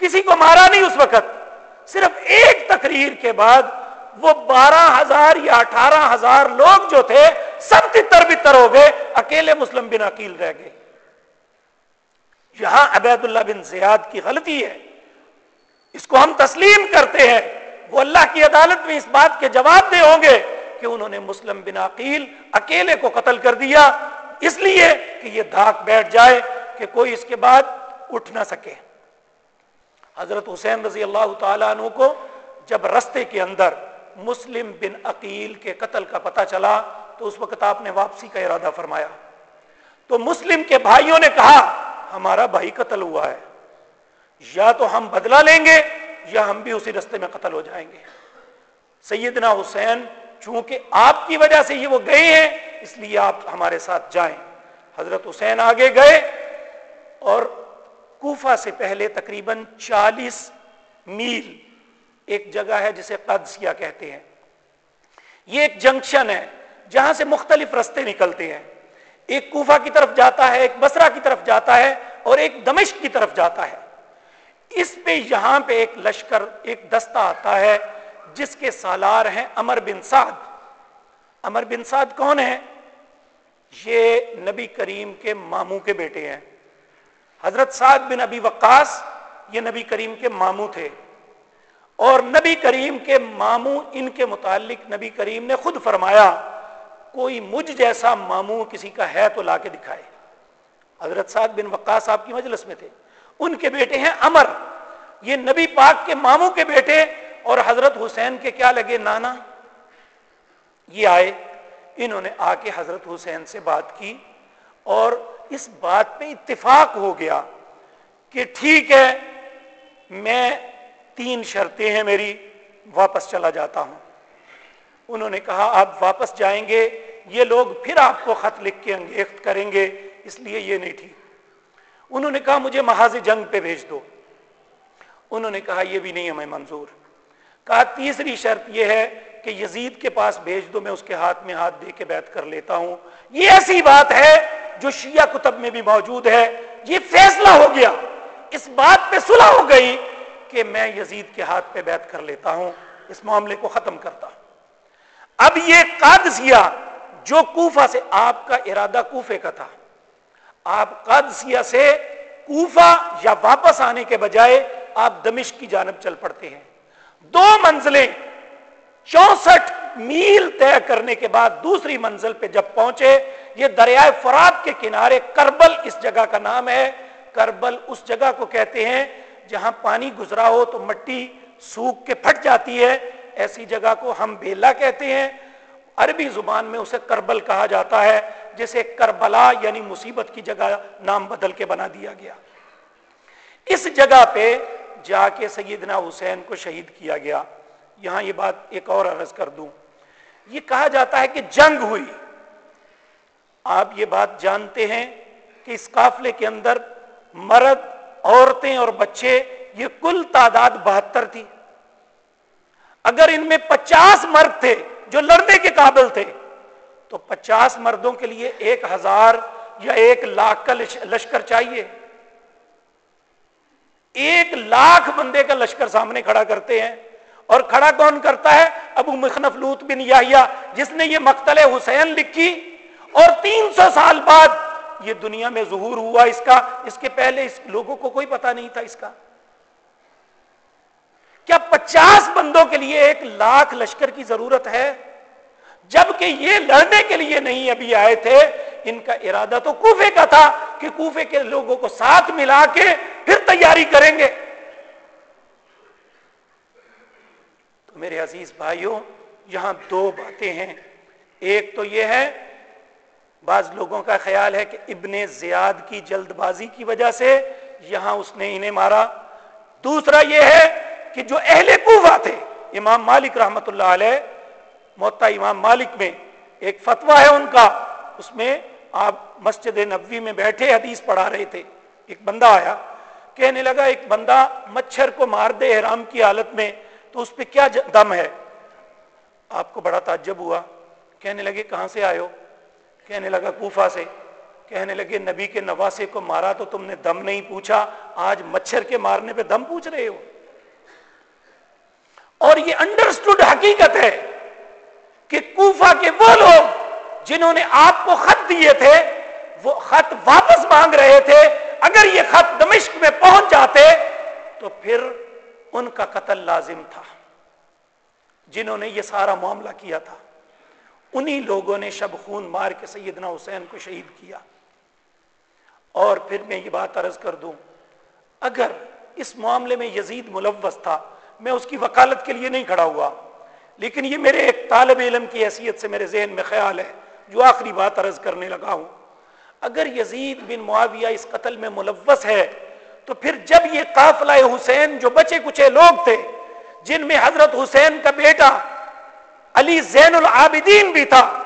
S1: کسی کو مارا نہیں اس وقت، صرف ایک تقریر کے بعد وہ بارہ ہزار یا اٹھارہ ہزار لوگ جو تھے، سب تر بتر ہو گئے، اکیلے مسلم بن عقیل رہ گئے۔ یہاں عبید اللہ بن زیاد کی غلطی ہے۔ اس کو ہم تسلیم کرتے ہیں۔ وہ اللہ کی عدالت میں اس بات کے جواب دے ہوں گے کہ انہوں نے مسلم بن عقیل اکیلے کو قتل کر دیا۔ اس لیے کہ یہ دھاک بیٹھ جائے کہ کوئی اس کے بعد اٹھ نہ سکے۔ حضرت حسین رضی اللہ تعالیٰ عنہ کو جب رستے کے اندر مسلم بن عقیل کے قتل کا پتہ چلا تو اس وقت آپ نے واپسی کا ارادہ فرمایا۔ تو مسلم کے بھائیوں نے کہا، ہمارا بھائی قتل ہوا ہے۔ یا تو ہم بدلہ لیں گے یا ہم بھی اسی رستے میں قتل ہو جائیں گے۔ سیدنا حسین، چونکہ آپ کی وجہ سے یہ وہ گئے ہیں، اس لیے آپ ہمارے ساتھ جائیں۔ حضرت حسین آگے گئے اور کوفہ سے پہلے تقریباً چالیس میل ایک جگہ ہے جسے قدسیہ کہتے ہیں۔ یہ ایک جنکشن ہے جہاں سے مختلف رستے نکلتے ہیں۔ ایک کوفہ کی طرف جاتا ہے، ایک بسرا کی طرف جاتا ہے اور ایک دمشق کی طرف جاتا ہے۔ اس پہ یہاں پہ ایک لشکر، ایک دستہ آتا ہے جس کے سالار ہیں امر بن سعد۔ امر بن سعد کون ہے یہ نبی کریم کے ماموں کے بیٹے ہیں۔ حضرت سعد بن ابی وقاص، یہ نبی کریم کے ماموں تھے۔ اور نبی کریم کے ماموں، ان کے متعلق نبی کریم نے خود فرمایا، کوئی مجھ جیسا ماموں کسی کا ہے تو لا کے دکھائے۔ حضرت سعد بن وقاص آپ کی مجلس میں تھے۔ ان کے بیٹے ہیں امر یہ نبی پاک کے ماموں کے بیٹے اور حضرت حسین کے کیا لگے نانا؟ یہ آئے۔ انہوں نے آ کے حضرت حسین سے بات کی اور اس بات پہ اتفاق ہو گیا کہ ٹھیک ہے، میں تین شرطیں ہیں میری، واپس چلا جاتا ہوں۔ انہوں نے کہا، آپ واپس جائیں گے، یہ لوگ پھر آپ کو خط لکھ کے انگیخت کریں گے، اس لیے یہ نہیں ٹھیک۔ انہوں نے کہا، مجھے محاذ جنگ پہ بھیج دو۔ انہوں نے کہا، یہ بھی نہیں ہمیں منظور۔ کہا، تیسری شرط یہ ہے کہ یزید کے پاس بھیج دو، میں اس کے ہاتھ میں ہاتھ دے کے بیعت کر لیتا ہوں۔ یہ ایسی بات ہے جو شیعہ کتب میں بھی موجود ہے۔ یہ فیصلہ ہو گیا۔ اس بات پہ صلح ہو گئی کہ میں یزید کے ہاتھ پہ بیعت کر لیتا ہوں، اس معاملے کو ختم کرتا ہوں۔ اب یہ قادسیہ جو کوفہ سے، آپ کا ارادہ کوفے کا تھا۔ آپ قادسیہ سے کوفہ یا واپس آنے کے بجائے آپ دمشق کی جانب چل پڑتے ہیں۔ دو منزلیں چونسٹھ میل طے کرنے کے بعد دوسری منزل پہ جب پہنچے، یہ دریائے فرات کے کنارے کربل اس جگہ کا نام ہے۔ کربل اس جگہ کو کہتے ہیں جہاں پانی گزرا ہو تو مٹی سوکھ کے پھٹ جاتی ہے۔ ایسی جگہ کو ہم بیلا کہتے ہیں۔ عربی زبان میں اسے کربل کہا جاتا ہے، جسے کربلا یعنی مصیبت کی جگہ نام بدل کے بنا دیا گیا۔ اس جگہ پہ جا کے سیدنا حسین کو شہید کیا گیا۔ یہاں یہ بات ایک اور عرض کر دوں۔ یہ کہا جاتا ہے کہ جنگ ہوئی۔ آپ یہ بات جانتے ہیں کہ اس قافلے کے اندر مرد عورتیں اور بچے، یہ کل تعداد بہتر تھی۔ اگر ان میں پچاس مرد تھے جو لڑنے کے قابل تھے، تو پچاس مردوں کے لیے ایک ہزار یا ایک لاکھ کا لشکر چاہیے۔ ایک لاکھ بندے کا لشکر سامنے کھڑا کرتے ہیں۔ اور کھڑا کون کرتا ہے؟ ابو مخنف لوت بن یا جس نے یہ مقتل حسین لکھی اور تین سو سال بعد یہ دنیا میں ظہور ہوا اس کا، اس کے پہلے اس لوگوں کو کوئی پتا نہیں تھا اس کا۔ کیا پچاس بندوں کے لیے ایک لاکھ لشکر کی ضرورت ہے؟ جبکہ یہ لڑنے کے لیے نہیں ابھی آئے تھے، ان کا ارادہ تو کوفے کا تھا کہ کوفے کے لوگوں کو ساتھ ملا کے پھر تیاری کریں گے۔ تو میرے عزیز بھائیوں، یہاں دو باتیں ہیں۔ ایک تو یہ ہے بعض لوگوں کا خیال ہے کہ ابن زیاد کی جلد بازی کی وجہ سے یہاں اس نے انہیں مارا۔ دوسرا یہ ہے کہ جو اہل کوفہ تھے، امام مالک رحمت اللہ علیہ موتا امام مالک میں ایک فتویٰ ہے ان کا، اس میں آپ مسجد نبوی میں بیٹھے حدیث پڑھا رہے تھے۔ ایک بندہ آیا، کہنے لگا، ایک بندہ مچھر کو مار دے احرام کی حالت میں، تو اس پہ کیا دم ہے؟ آپ کو بڑا تعجب ہوا۔ کہنے لگے، کہاں سے آئے ہو؟ کہنے لگا کوفہ سے، کہنے لگے نبی کے نواسے کو مارا تو تم نے دم نہیں پوچھا، آج مچھر کے مارنے پہ دم پوچھ رہے ہو۔ اور یہ انڈرسٹوڈ حقیقت ہے کہ کوفہ کے وہ لوگ جنہوں نے آپ کو خط دیے تھے، وہ خط واپس مانگ رہے تھے۔ اگر یہ خط دمشق میں پہنچ جاتے تو پھر ان کا قتل لازم تھا، جنہوں نے یہ سارا معاملہ کیا تھا۔ انہی لوگوں نے شب خون مار کے سیدنا حسین کو شہید کیا۔ اور پھر میں یہ بات عرض کر دوں، اگر اس معاملے میں یزید ملوث تھا، میں اس کی وکالت کے لیے نہیں کھڑا ہوا۔ لیکن یہ میرے ایک طالب علم کی حیثیت سے میرے ذہن میں خیال ہے، جو آخری بات عرض کرنے لگا ہوں۔ اگر یزید بن معاویہ اس قتل میں ملوث ہے، تو پھر جب یہ قافلہ حسین جو بچے کچے لوگ تھے، جن میں حضرت حسین کا بیٹا علی زین العابدین بھی تھا۔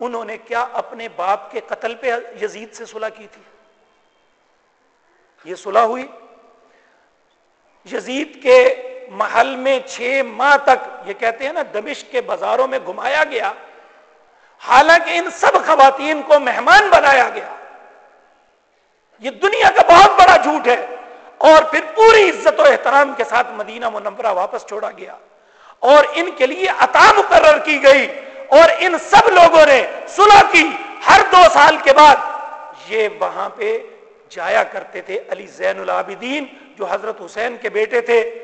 S1: انہوں نے کیا اپنے باپ کے قتل پہ یزید سے صلح کی تھی؟ یہ صلح ہوئی۔ یزید کے محل میں چھ ماہ تک یہ کہتے ہیں نا دمش کے بازاروں میں گھمایا گیا۔ حالانکہ ان سب خواتین کو مہمان بنایا گیا۔ یہ دنیا کا بہت بڑا جھوٹ ہے۔ اور پھر پوری عزت و احترام کے ساتھ مدینہ منورہ واپس چھوڑا گیا۔ اور ان کے لیے عطا مقرر کی گئی اور ان سب لوگوں نے صلح کی۔ ہر دو سال کے بعد یہ وہاں پہ جایا کرتے تھے علی زین العابدین جو حضرت حسین کے بیٹے تھے۔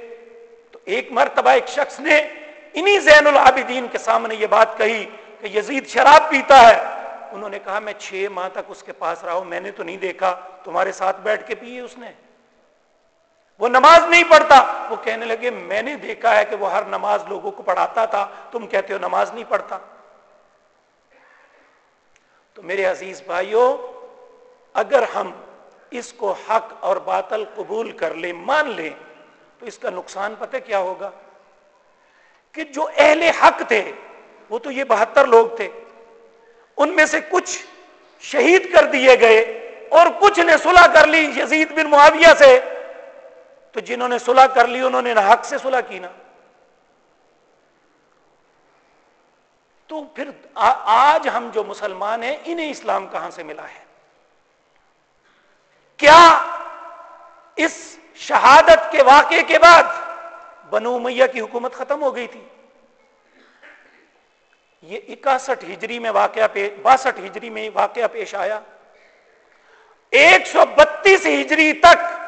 S1: تو ایک مرتبہ ایک شخص نے انہی زین العابدین کے سامنے یہ بات کہی کہ یزید شراب پیتا ہے۔ انہوں نے کہا، میں چھ ماہ تک اس کے پاس رہا ہوں، میں نے تو نہیں دیکھا، تمہارے ساتھ بیٹھ کے پیے اس نے۔ وہ نماز نہیں پڑھتا۔ وہ کہنے لگے، میں نے دیکھا ہے کہ وہ ہر نماز لوگوں کو پڑھاتا تھا، تم کہتے ہو نماز نہیں پڑھتا۔ تو میرے عزیز بھائیوں اگر ہم اس کو حق اور باطل قبول کر لیں، مان لیں، تو اس کا نقصان پتہ کیا ہوگا؟ کہ جو اہل حق تھے، وہ تو یہ بہتر لوگ تھے۔ ان میں سے کچھ شہید کر دیے گئے اور کچھ نے صلح کر لی یزید بن معاویہ سے۔ تو جنہوں نے صلح کر لی، انہوں نے حق سے صلح کی نا۔ تو پھر آج ہم جو مسلمان ہیں، انہیں اسلام کہاں سے ملا ہے؟ کیا اس شہادت کے واقعے کے بعد بنو میاں کی حکومت ختم ہو گئی تھی؟ یہ اکاسٹھ ہجری میں واقعہ باسٹھ ہجری میں واقعہ پیش آیا۔ ایک سو بتیس ہجری تک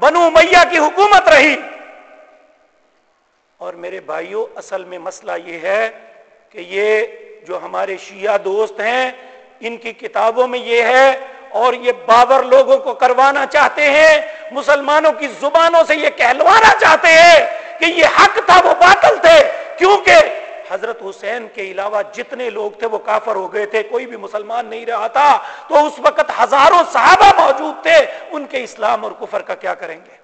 S1: بنو میاں کی حکومت رہی۔ اور میرے بھائیوں اصل میں مسئلہ یہ ہے کہ یہ جو ہمارے شیعہ دوست ہیں، ان کی کتابوں میں یہ ہے، اور یہ بابر لوگوں کو کروانا چاہتے ہیں، مسلمانوں کی زبانوں سے یہ کہلوانا چاہتے ہیں کہ یہ حق تھا، وہ باطل تھے۔ کیونکہ حضرت حسین کے علاوہ جتنے لوگ تھے وہ کافر ہو گئے تھے، کوئی بھی مسلمان نہیں رہا تھا۔ تو اس وقت ہزاروں صحابہ موجود تھے، ان کے اسلام اور کفر کا کیا کریں گے؟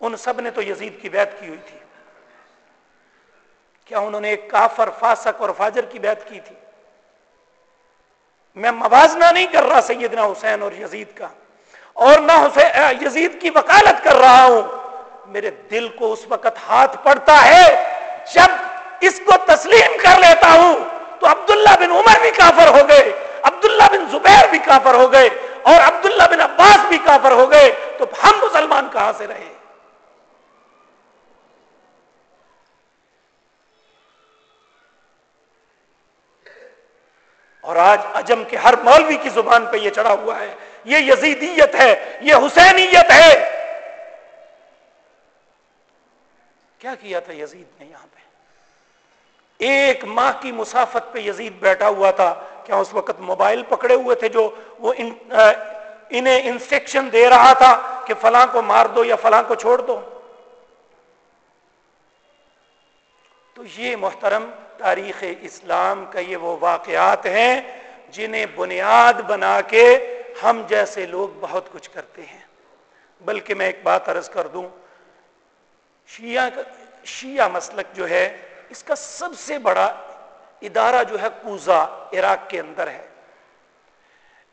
S1: ان سب نے تو یزید کی بیعت کی ہوئی تھی۔ کیا انہوں نے ایک کافر، فاسق اور فاجر کی بیعت کی تھی؟ میں موازنہ نہیں کر رہا سیدنا حسین اور یزید کا، اور نہ حسین یزید کی وکالت کر رہا ہوں۔ میرے دل کو اس وقت ہاتھ پڑتا ہے جب اس کو تسلیم کر لیتا ہوں، تو عبداللہ بن عمر بھی کافر ہو گئے، عبداللہ بن زبیر بھی کافر ہو گئے اور عبداللہ بن عباس بھی کافر ہو گئے، تو ہم مسلمان کہاں سے رہے اور آج عجم کے ہر مولوی کی زبان پہ یہ چڑھا ہوا ہے، یہ یزیدیت ہے، یہ حسینیت ہے۔ کیا کیا تھا یزید نے یہاں پہ؟ ایک ماہ کی مسافت پہ یزید بیٹھا ہوا تھا، کیا اس وقت موبائل پکڑے ہوئے تھے جو وہ انہیں انسٹرکشن دے رہا تھا کہ فلاں کو مار دو یا فلاں کو چھوڑ دو؟ تو یہ محترم تاریخ اسلام کا یہ وہ واقعات ہیں جنہیں بنیاد بنا کے ہم جیسے لوگ بہت کچھ کرتے ہیں۔ بلکہ میں ایک بات عرض کر دوں شیعہ شیعہ مسلک جو ہے، اس کا سب سے بڑا ادارہ جو ہے کوزا عراق کے اندر ہے۔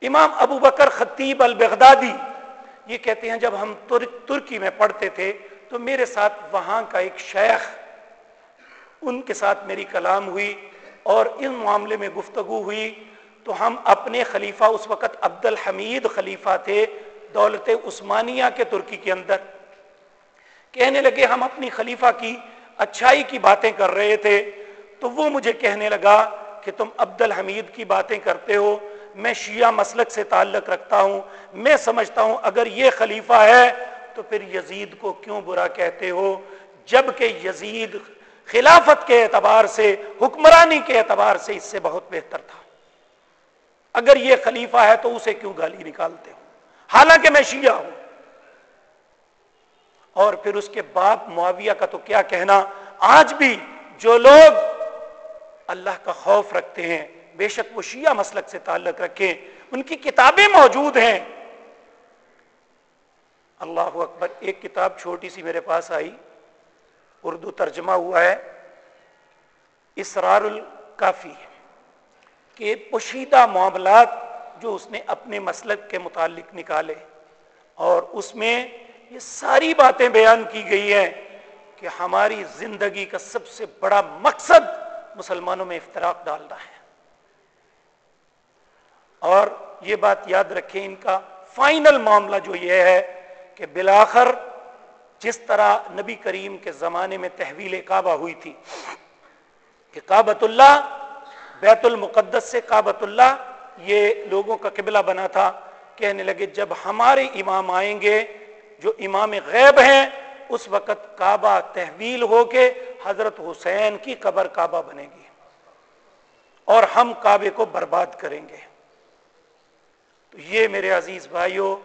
S1: امام ابو بکر خطیب البغدادی، یہ کہتے ہیں، جب ہم ترکی میں پڑھتے تھے، تو میرے ساتھ وہاں کا ایک شیخ، ان کے ساتھ میری کلام ہوئی اور ان معاملے میں گفتگو ہوئی۔ تو ہم اپنے خلیفہ، اس وقت عبد الحمید خلیفہ تھے، دولت عثمانیہ کے ترکی کے اندر۔ کہنے لگے، ہم اپنی خلیفہ کی اچھائی کی باتیں کر رہے تھے، تو وہ مجھے کہنے لگا کہ تم عبد الحمید کی باتیں کرتے ہو، میں شیعہ مسلک سے تعلق رکھتا ہوں، میں سمجھتا ہوں اگر یہ خلیفہ ہے تو پھر یزید کو کیوں برا کہتے ہو؟ جبکہ یزید خلافت کے اعتبار سے، حکمرانی کے اعتبار سے اس سے بہت بہتر تھا۔ اگر یہ خلیفہ ہے تو اسے کیوں گالی نکالتے ہو؟ حالانکہ میں شیعہ ہوں۔ اور پھر اس کے باپ معاویہ کا تو کیا کہنا؟ آج بھی جو لوگ اللہ کا خوف رکھتے ہیں، بے شک وہ شیعہ مسلک سے تعلق رکھیں، ان کی کتابیں موجود ہیں۔ اللہ اکبر، ایک کتاب چھوٹی سی میرے پاس آئی، اردو ترجمہ ہوا ہے، اسرار الکافی، کہ پوشیدہ معاملات جو اس نے اپنے مسلک کے متعلق نکالے اور اس میں یہ ساری باتیں بیان کی گئی ہیں کہ ہماری زندگی کا سب سے بڑا مقصد مسلمانوں میں افطراک ڈالنا ہے۔ اور یہ بات یاد رکھیں، ان کا فائنل معاملہ جو یہ ہے کہ بلاخر جس طرح نبی کریم کے زمانے میں تحویل کعبہ ہوئی تھی، کہ کابت اللہ بیت المقدس سے کابت اللہ یہ لوگوں کا قبلہ بنا تھا، کہنے لگے جب ہمارے امام آئیں گے جو امام غیب ہیں، اس وقت کعبہ تحویل ہو کے حضرت حسین کی قبر کعبہ بنے گی۔ اور ہم کعبے کو برباد کریں گے۔ تو یہ میرے عزیز بھائیوں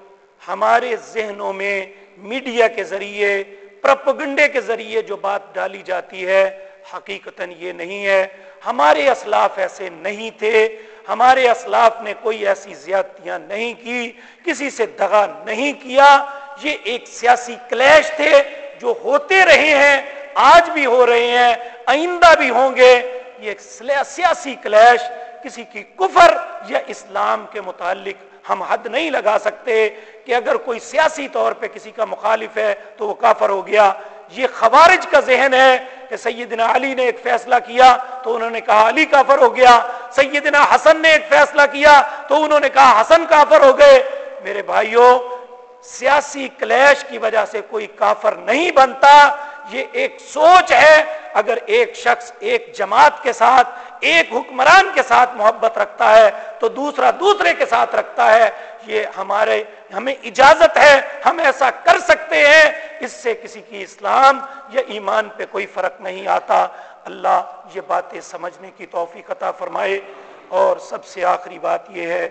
S1: ہمارے ذہنوں میں میڈیا کے ذریعے پرپگنڈے کے ذریعے جو بات ڈالی جاتی ہے حقیقت یہ نہیں ہے۔ ہمارے اسلاف ایسے نہیں تھے۔ ہمارے اسلاف نے کوئی ایسی زیادتیاں نہیں کی، کسی سے دغا نہیں کیا۔ یہ ایک سیاسی کلیش تھے جو ہوتے رہے ہیں، آج بھی ہو رہے ہیں، آئندہ بھی ہوں گے۔ یہ ایک سیاسی کلیش، کسی کی کفر یا اسلام کے متعلق ہم حد نہیں لگا سکتے کہ اگر کوئی سیاسی طور پہ کسی کا مخالف ہے تو وہ کافر ہو گیا۔ یہ خوارج کا ذہن ہے کہ سیدنا علی نے ایک فیصلہ کیا تو انہوں نے کہا علی کافر ہو گیا۔ سیدنا حسن نے ایک فیصلہ کیا تو انہوں نے کہا حسن کافر ہو گئے۔ میرے بھائیوں سیاسی کلیش کی وجہ سے کوئی کافر نہیں بنتا، یہ ایک سوچ ہے۔ اگر ایک شخص ایک جماعت کے ساتھ، ایک حکمران کے ساتھ محبت رکھتا ہے، تو دوسرا دوسرے کے ساتھ رکھتا ہے۔ یہ ہمارے، ہمیں اجازت ہے، ہم ایسا کر سکتے ہیں۔ اس سے کسی کی اسلام یا ایمان پہ کوئی فرق نہیں آتا۔ اللہ یہ باتیں سمجھنے کی توفیق عطا فرمائے۔ اور سب سے آخری بات یہ ہے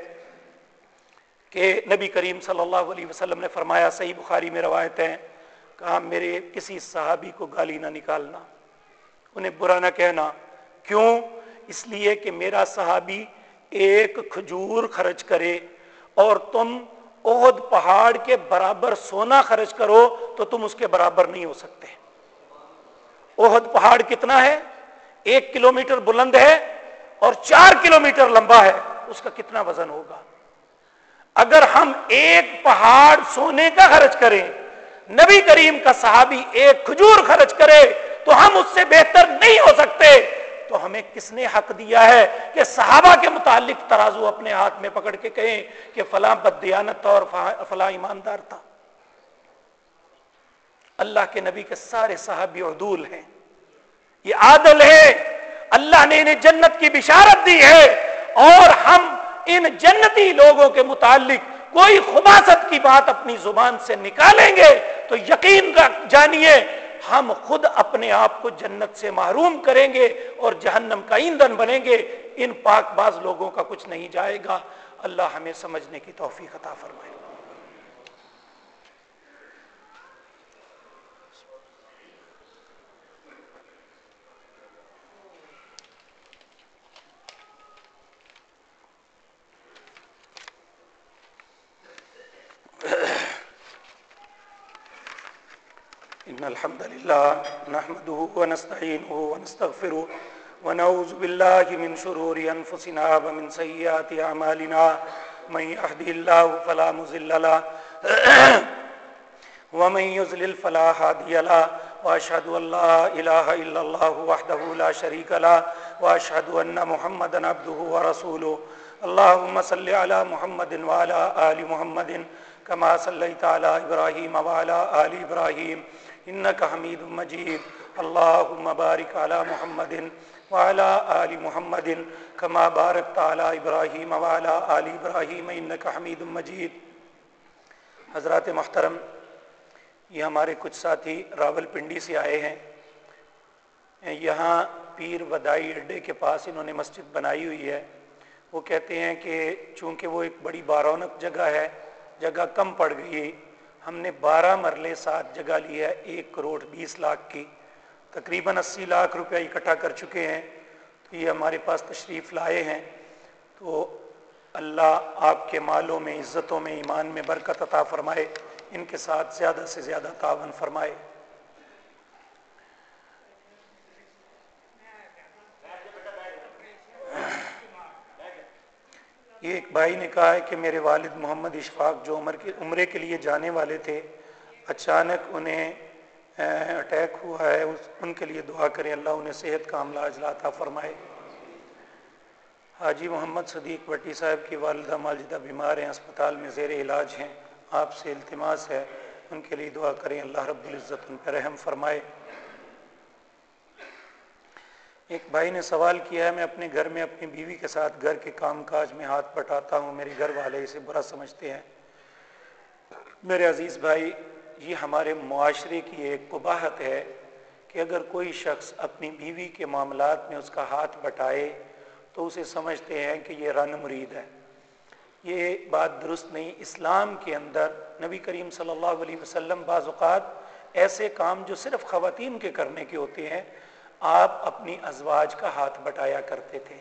S1: کہ نبی کریم صلی اللہ علیہ وسلم نے فرمایا، صحیح بخاری میں روایت ہیں کہا، میرے کسی صحابی کو گالی نہ نکالنا۔ انہیں برا نہ کہنا۔ کیوں؟ اس لیے کہ میرا صحابی ایک کھجور خرچ کرے اور تم عہد پہاڑ کے برابر سونا خرچ کرو تو تم اس کے برابر نہیں ہو سکتے۔ عہد پہاڑ کتنا ہے؟ ایک کلومیٹر بلند ہے اور چار کلومیٹر لمبا ہے۔ اس کا کتنا وزن ہوگا؟ اگر ہم ایک پہاڑ سونے کا خرچ کریں، نبی کریم کا صحابی ایک کھجور خرچ کرے، تو ہم اس سے بہتر نہیں ہو سکتے۔ تو ہمیں کس نے حق دیا ہے کہ صحابہ کے متعلق ترازو اپنے ہاتھ میں پکڑ کے کہیں کہ فلاں بدیانت اور فلاں ایماندار تھا؟ اللہ کے نبی کے سارے صحابی عدول ہیں۔ یہ عادل ہے۔ اللہ نے انہیں جنت کی بشارت دی ہے۔ اور ہم ان جنتی لوگوں کے متعلق کوئی خباست کی بات اپنی زبان سے نکالیں گے تو یقین جانیے، ہم خود اپنے آپ کو جنت سے محروم کریں گے اور جہنم کا ایندھن بنیں گے۔ ان پاک باز لوگوں کا کچھ نہیں جائے گا۔ اللہ ہمیں سمجھنے کی توفیق عطا فرمائے۔ الحمد نحمده ونستعينه ونستغفره ونعوذ بالله من شرور أنفسنا ومن سيئات أعمالنا. من يهده الله فلا مضل له، ومن يضلل فلا هادي له واشهد ان لا اله الا الله وحده لا شريك له واشهد ان محمدا عبده ورسوله. اللهم صل على محمد وعلى ال محمد كما صليت على ابراهيم وعلى ال ابراهيم انك حميد مجيد. اللهم بارك على محمد وعلى آل محمد كما باركت على إبراهيم وعلى آل إبراهيم إنك حميد مجيد. حضرات محترم، یہ ہمارے کچھ ساتھی راول پنڈی سے آئے ہیں. یہاں پیر ودائی اڈے کے پاس انہوں نے مسجد بنائی ہوئی ہے. وہ کہتے ہیں کہ چونکہ وہ ایک بڑی بارونق جگہ ہے، جگہ کم پڑ گئی ہم نے بارہ مرلے ساتھ جگہ لی ہے، ایک کروڑ بیس لاکھ کی۔ تقریباً اسی لاکھ روپیہ اکٹھا کر چکے ہیں۔ تو یہ ہمارے پاس تشریف لائے ہیں۔ تو اللہ آپ کے مالوں میں، عزتوں میں، ایمان میں برکت عطا فرمائے۔ ان کے ساتھ زیادہ سے زیادہ تعاون فرمائے۔ یہ ایک بھائی نے کہا ہے کہ میرے والد محمد اشفاق جو عمر کے عمرے کے لیے جانے والے تھے، اچانک انہیں اٹیک ہوا ہے ان کے لیے دعا کریں، اللہ انہیں صحت کا عملہ اجلاتا فرمائے۔ حاجی محمد صدیق بٹی صاحب کی والدہ مالجدہ بیمار ہیں، اسپتال میں زیر علاج ہیں، آپ سے التماس ہے، ان کے لیے دعا کریں، اللہ رب العزت ان پہ رحم فرمائے۔ ایک بھائی نے سوال کیا ہے، میں اپنے گھر میں اپنی بیوی کے ساتھ گھر کے کام کاج میں ہاتھ بٹاتا ہوں، میرے گھر والے اسے برا سمجھتے ہیں۔ میرے عزیز بھائی، یہ ہمارے معاشرے کی ایک قباحت ہے کہ اگر کوئی شخص اپنی بیوی کے معاملات میں اس کا ہاتھ بٹائے تو اسے سمجھتے ہیں کہ یہ رن مرید ہے۔ یہ بات درست نہیں، اسلام کے اندر نبی کریم صلی اللہ علیہ وسلم بعض اوقات ایسے کام جو صرف خواتین کے کرنے کے ہوتے ہیں آپ اپنی ازواج کا ہاتھ بٹایا کرتے تھے۔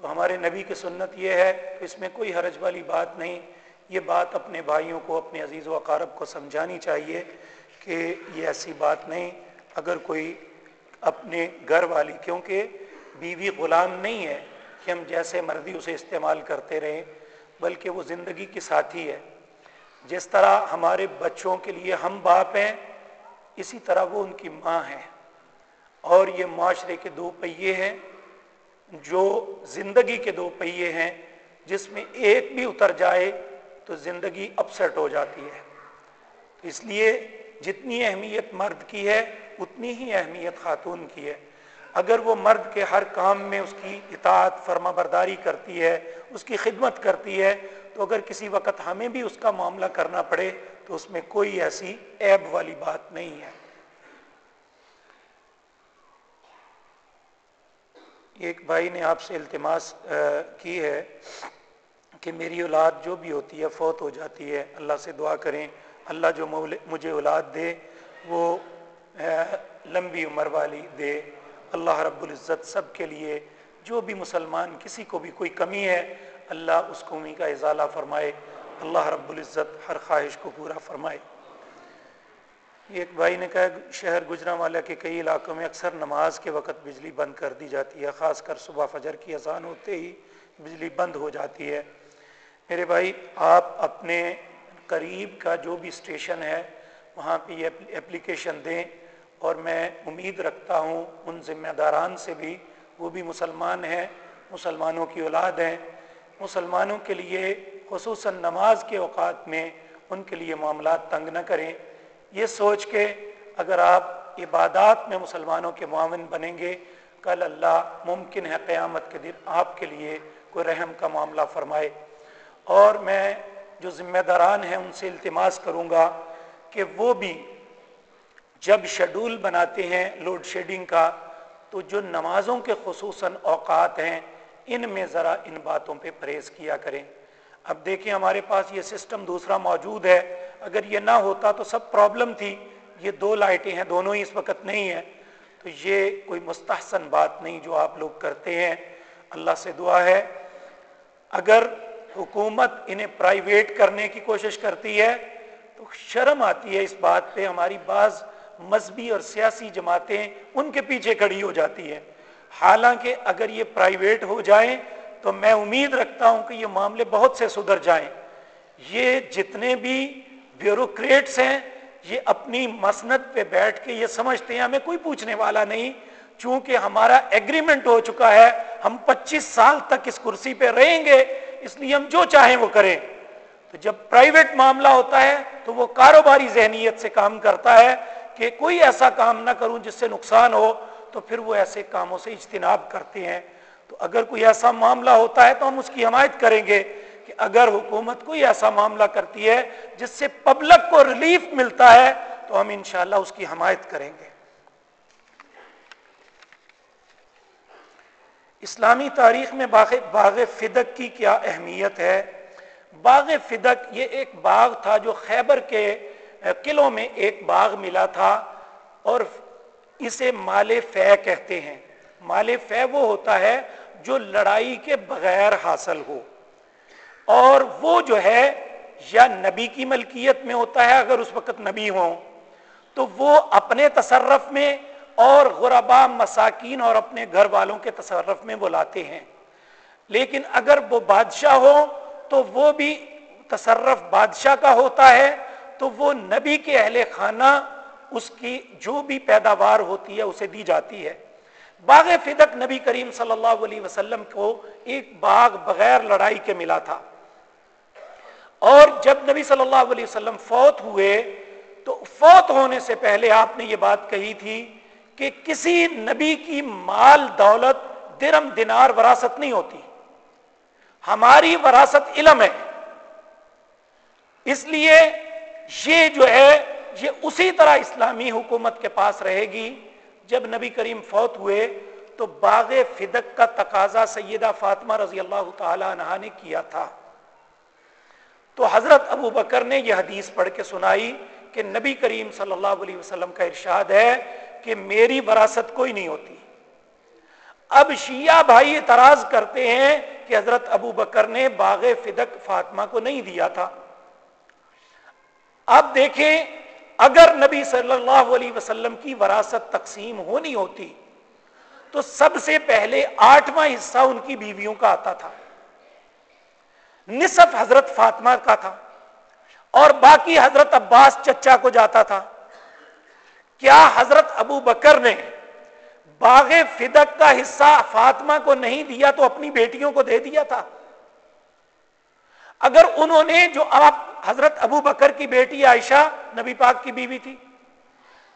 S1: تو ہمارے نبی کی سنت یہ ہے کہ اس میں کوئی حرج والی بات نہیں، یہ بات اپنے بھائیوں کو، اپنے عزیز و اقارب کو سمجھانی چاہیے کہ یہ ایسی بات نہیں۔ اگر کوئی اپنے گھر والی، کیونکہ بیوی غلام نہیں ہے کہ ہم جیسے مرضی اسے استعمال کرتے رہیں، بلکہ وہ زندگی کی ساتھی ہے۔ جس طرح ہمارے بچوں کے لیے ہم باپ ہیں، اسی طرح وہ ان کی ماں ہیں۔ اور یہ معاشرے کے دو پہیے ہیں، جو زندگی کے دو پہیے ہیں، جس میں ایک بھی اتر جائے تو زندگی اپسٹ ہو جاتی ہے۔ اس لیے جتنی اہمیت مرد کی ہے، اتنی ہی اہمیت خاتون کی ہے۔ اگر وہ مرد کے ہر کام میں اس کی اطاعت، فرما برداری کرتی ہے، اس کی خدمت کرتی ہے، تو اگر کسی وقت ہمیں بھی اس کا معاملہ کرنا پڑے تو اس میں کوئی ایسی عیب والی بات نہیں ہے۔ ایک بھائی نے آپ سے التماس کی ہے کہ میری اولاد جو بھی ہوتی ہے فوت ہو جاتی ہے، اللہ سے دعا کریں، اللہ جو مجھے اولاد دے، وہ لمبی عمر والی دے۔ اللہ رب العزت سب کے لیے، جو بھی مسلمان کسی کو بھی کوئی کمی ہے، اللہ اس قومی کا اضالہ فرمائے، اللہ رب العزت ہر خواہش کو پورا فرمائے۔ ایک بھائی نے کہا، شہر گجرا والا کے کئی علاقوں میں اکثر نماز کے وقت بجلی بند کر دی جاتی ہے، خاص کر صبح فجر کی اذان ہوتے ہی بجلی بند ہو جاتی ہے۔ میرے بھائی، آپ اپنے قریب کا جو بھی اسٹیشن ہے، وہاں پہ یہ اپلیکیشن دیں۔ اور میں امید رکھتا ہوں، ان ذمہ داران سے بھی وہ بھی مسلمان ہیں، مسلمانوں کی اولاد ہیں۔ مسلمانوں کے لیے، خصوصاً نماز کے اوقات میں، ان کے لیے معاملات تنگ نہ کریں۔ یہ سوچ کے اگر آپ عبادات میں مسلمانوں کے معاون بنیں گے، کل اللہ ممکن ہے قیامت کے دن آپ کے لیے کوئی رحم کا معاملہ فرمائے۔ اور میں جو ذمہ داران ہیں، ان سے التماس کروں گا کہ وہ بھی جب شیڈول بناتے ہیں لوڈ شیڈنگ کا، تو جو نمازوں کے خصوصاً اوقات ہیں، ان میں ذرا ان باتوں پہ پرہیز کیا کریں۔ اب دیکھیں ہمارے پاس یہ سسٹم دوسرا موجود ہے۔ اگر یہ نہ ہوتا تو سب پرابلم تھی۔ یہ دو لائٹیں ہیں، دونوں ہی اس وقت نہیں ہیں۔ تو یہ کوئی مستحسن بات نہیں جو آپ لوگ کرتے ہیں۔ اللہ سے دعا ہے۔ اگر حکومت انہیں پرائیویٹ کرنے کی کوشش کرتی ہے، تو شرم آتی ہے اس بات پہ۔ ہماری بعض مذہبی اور سیاسی جماعتیں ان کے پیچھے کھڑی ہو جاتی ہیں۔ حالانکہ اگر یہ پرائیویٹ ہو جائیں، تو میں امید رکھتا ہوں کہ یہ معاملے بہت سے سدھر جائیں۔ یہ جتنے بھی بیوروکریٹس ہیں، یہ اپنی مسند پہ بیٹھ کے یہ سمجھتے ہیں، ہمیں کوئی پوچھنے والا نہیں۔ چونکہ ہمارا ایگریمنٹ ہو چکا ہے، ہم پچیس سال تک اس کرسی پہ رہیں گے، اس لیے ہم جو چاہیں وہ کریں۔ تو جب پرائیویٹ معاملہ ہوتا ہے، تو وہ کاروباری ذہنیت سے کام کرتا ہے کہ کوئی ایسا کام نہ کروں جس سے نقصان ہو، تو پھر وہ ایسے کاموں سے اجتناب کرتے ہیں۔ تو اگر کوئی ایسا معاملہ ہوتا ہے، تو ہم اس کی حمایت کریں گے۔ اگر حکومت کوئی ایسا معاملہ کرتی ہے جس سے پبلک کو ریلیف ملتا ہے، تو ہم انشاءاللہ اس کی حمایت کریں گے۔ اسلامی تاریخ میں باغ باغ فدق کی کیا اہمیت ہے؟ باغ فدق یہ ایک باغ تھا جو خیبر کے قلعوں میں ایک باغ ملا تھا اور اسے مال فہ کہتے ہیں۔ مال فہ وہ ہوتا ہے جو لڑائی کے بغیر حاصل ہو۔ اور وہ جو ہے یا نبی کی ملکیت میں ہوتا ہے اگر اس وقت نبی ہوں، تو وہ اپنے تصرف میں اور غربا مساکین اور اپنے گھر والوں کے تصرف میں بلاتے ہیں۔ لیکن اگر وہ بادشاہ ہو تو وہ بھی تصرف بادشاہ کا ہوتا ہے، تو وہ نبی کے اہل خانہ اس کی جو بھی پیداوار ہوتی ہے اسے دی جاتی ہے۔ باغ فدق نبی کریم صلی اللہ علیہ وسلم کو ایک باغ بغیر لڑائی کے ملا تھا۔ اور جب نبی صلی اللہ علیہ وسلم فوت ہوئے، تو فوت ہونے سے پہلے آپ نے یہ بات کہی تھی کہ کسی نبی کی مال دولت درم دینار وراثت نہیں ہوتی۔ ہماری وراثت علم ہے۔ اس لیے یہ جو ہے، یہ اسی طرح اسلامی حکومت کے پاس رہے گی۔ جب نبی کریم فوت ہوئے، تو باغ فدق کا تقاضا سیدہ فاطمہ رضی اللہ تعالی عنہ نے کیا تھا۔ تو حضرت ابو بکر نے یہ حدیث پڑھ کے سنائی کہ نبی کریم صلی اللہ علیہ وسلم کا ارشاد ہے کہ میری وراثت کوئی نہیں ہوتی۔ اب شیعہ بھائی اعتراض کرتے ہیں کہ حضرت ابو بکر نے باغ فدق فاطمہ کو نہیں دیا تھا۔ اب دیکھیں، اگر نبی صلی اللہ علیہ وسلم کی وراثت تقسیم ہونی ہوتی تو سب سے پہلے آٹھواں حصہ ان کی بیویوں کا آتا تھا۔ نصف حضرت فاطمہ کا تھا اور باقی حضرت عباس چچا کو جاتا تھا۔ کیا حضرت ابو بکر نے باغ فدق کا حصہ فاطمہ کو نہیں دیا تو اپنی بیٹیوں کو دے دیا تھا؟ اگر انہوں نے جو آپ حضرت ابو بکر کی بیٹی عائشہ، نبی پاک کی بیوی تھی،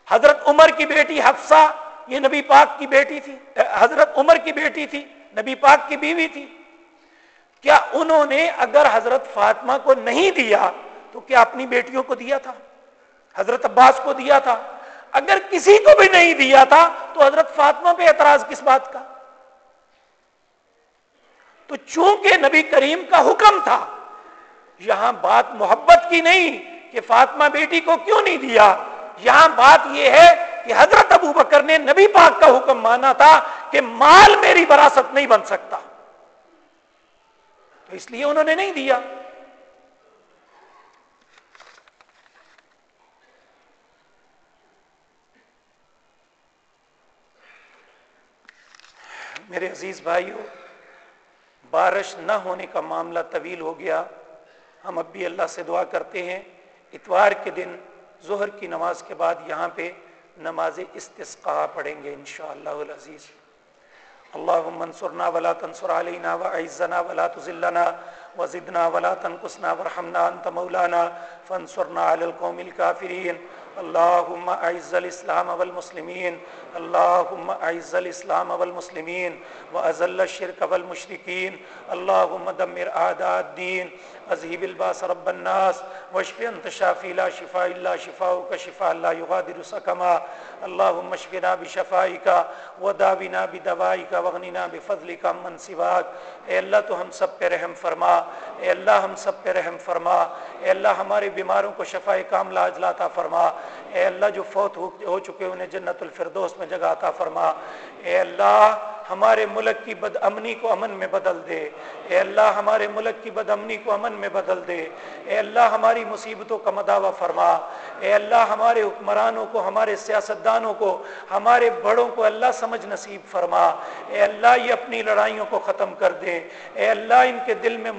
S1: حضرت عمر کی بیٹی حفصہ، یہ نبی پاک کی بیٹی تھی، حضرت عمر کی بیٹی تھی، نبی پاک کی بیوی تھی کیا انہوں نے اگر حضرت فاطمہ کو نہیں دیا تو کیا اپنی بیٹیوں کو دیا تھا؟ حضرت عباس کو دیا تھا؟ اگر کسی کو بھی نہیں دیا تھا تو حضرت فاطمہ پہ اعتراض کس بات کا؟ تو چونکہ نبی کریم کا حکم تھا، یہاں بات محبت کی نہیں کہ فاطمہ بیٹی کو کیوں نہیں دیا، یہاں بات یہ ہے کہ حضرت ابو بکر نے نبی پاک کا حکم مانا تھا کہ مال میری وراثت نہیں بن سکتا۔ تو اس لیے انہوں نے نہیں دیا۔ میرے عزیز بھائیوں بارش نہ ہونے کا معاملہ طویل ہو گیا۔ ہم اب بھی اللہ سے دعا کرتے ہیں، اتوار کے دن، ظہر کی نماز کے بعد یہاں پہ نماز استسقاء پڑھیں گے انشاءاللہ العزیز۔ اللهم انصرنا ولا تنصر علينا واعزنا ولا تزلنا وزدنا ولا تنقصنا وارحمنا أنت مولانا فانصرنا على القوم الكافرين اللهم أعز الإسلام والمسلمين اللهم اعز الاسلام والمسلمين واذل الشرك والمشركين اللهم دمر اعداء الدين اذهب الباس رب الناس، واشف انت شافي لا شفاء الا شفاؤك شفاء لا يغادر سقما اللهم اشفنا بشفائك وداونا بدوائك واغننا بفضلك من سواك اے اللہ تو ہم سب پہ رحم فرما، اے اللہ ہم سب پہ رحم فرما، اے اللہ ہمارے بیماروں کو شفا کاملہ اجلاتا فرما اے اللہ جو فوت ہو چکے انہیں جنت الفردوس میں جگہ عطا فرما۔ اے اللہ، ہمارے ملک کی بد امنی کو امن میں بدل دے۔ اے اللہ، ہمارے ملک کی بد امنی کو امن میں بدل دے۔ اے اللہ، ہماری مصیبتوں کا مداوع فرما۔ اے اللہ، ہمارے حکمرانوں کو، ہمارے سیاستدانوں کو، ہمارے بڑوں کو اللہ سمجھ نصیب فرما۔ اے اللہ، یہ اپنی لڑائیوں کو ختم کر دے۔ اے اللہ، ان کے دل میں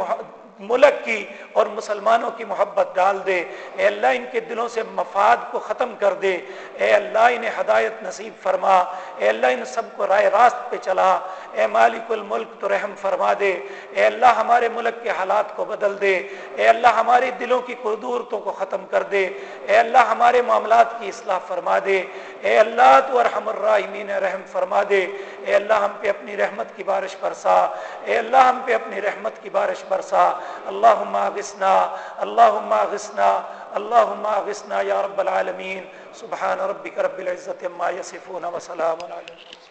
S1: ملک کی اور مسلمانوں کی محبت ڈال دے۔ اے اللہ، ان کے دلوں سے مفاد کو ختم کر دے۔ اے اللہ، انہیں ہدایت نصیب فرما۔ اے اللہ، ان سب کو رائے راست پہ چلا۔ اے مالک الملک، تو رحم فرما دے۔ اے اللہ، ہمارے ملک کے حالات کو بدل دے۔ اے اللہ، ہمارے دلوں کی قدورتوں کو ختم کر دے۔ اے اللہ، ہمارے معاملات کی اصلاح فرما دے۔ اے اللہ، تو ارحم الراحمین، رحم فرما دے۔ اے اللہ، ہم پہ اپنی رحمت کی بارش برسا۔ اے اللہ، ہم پہ اپنی رحمت کی بارش برسا۔ اللهم اغثنا اللهم اغثنا اللهم اغثنا يا رب العالمين سبحان ربك رب العزة عما يصفون وسلام على المرسلين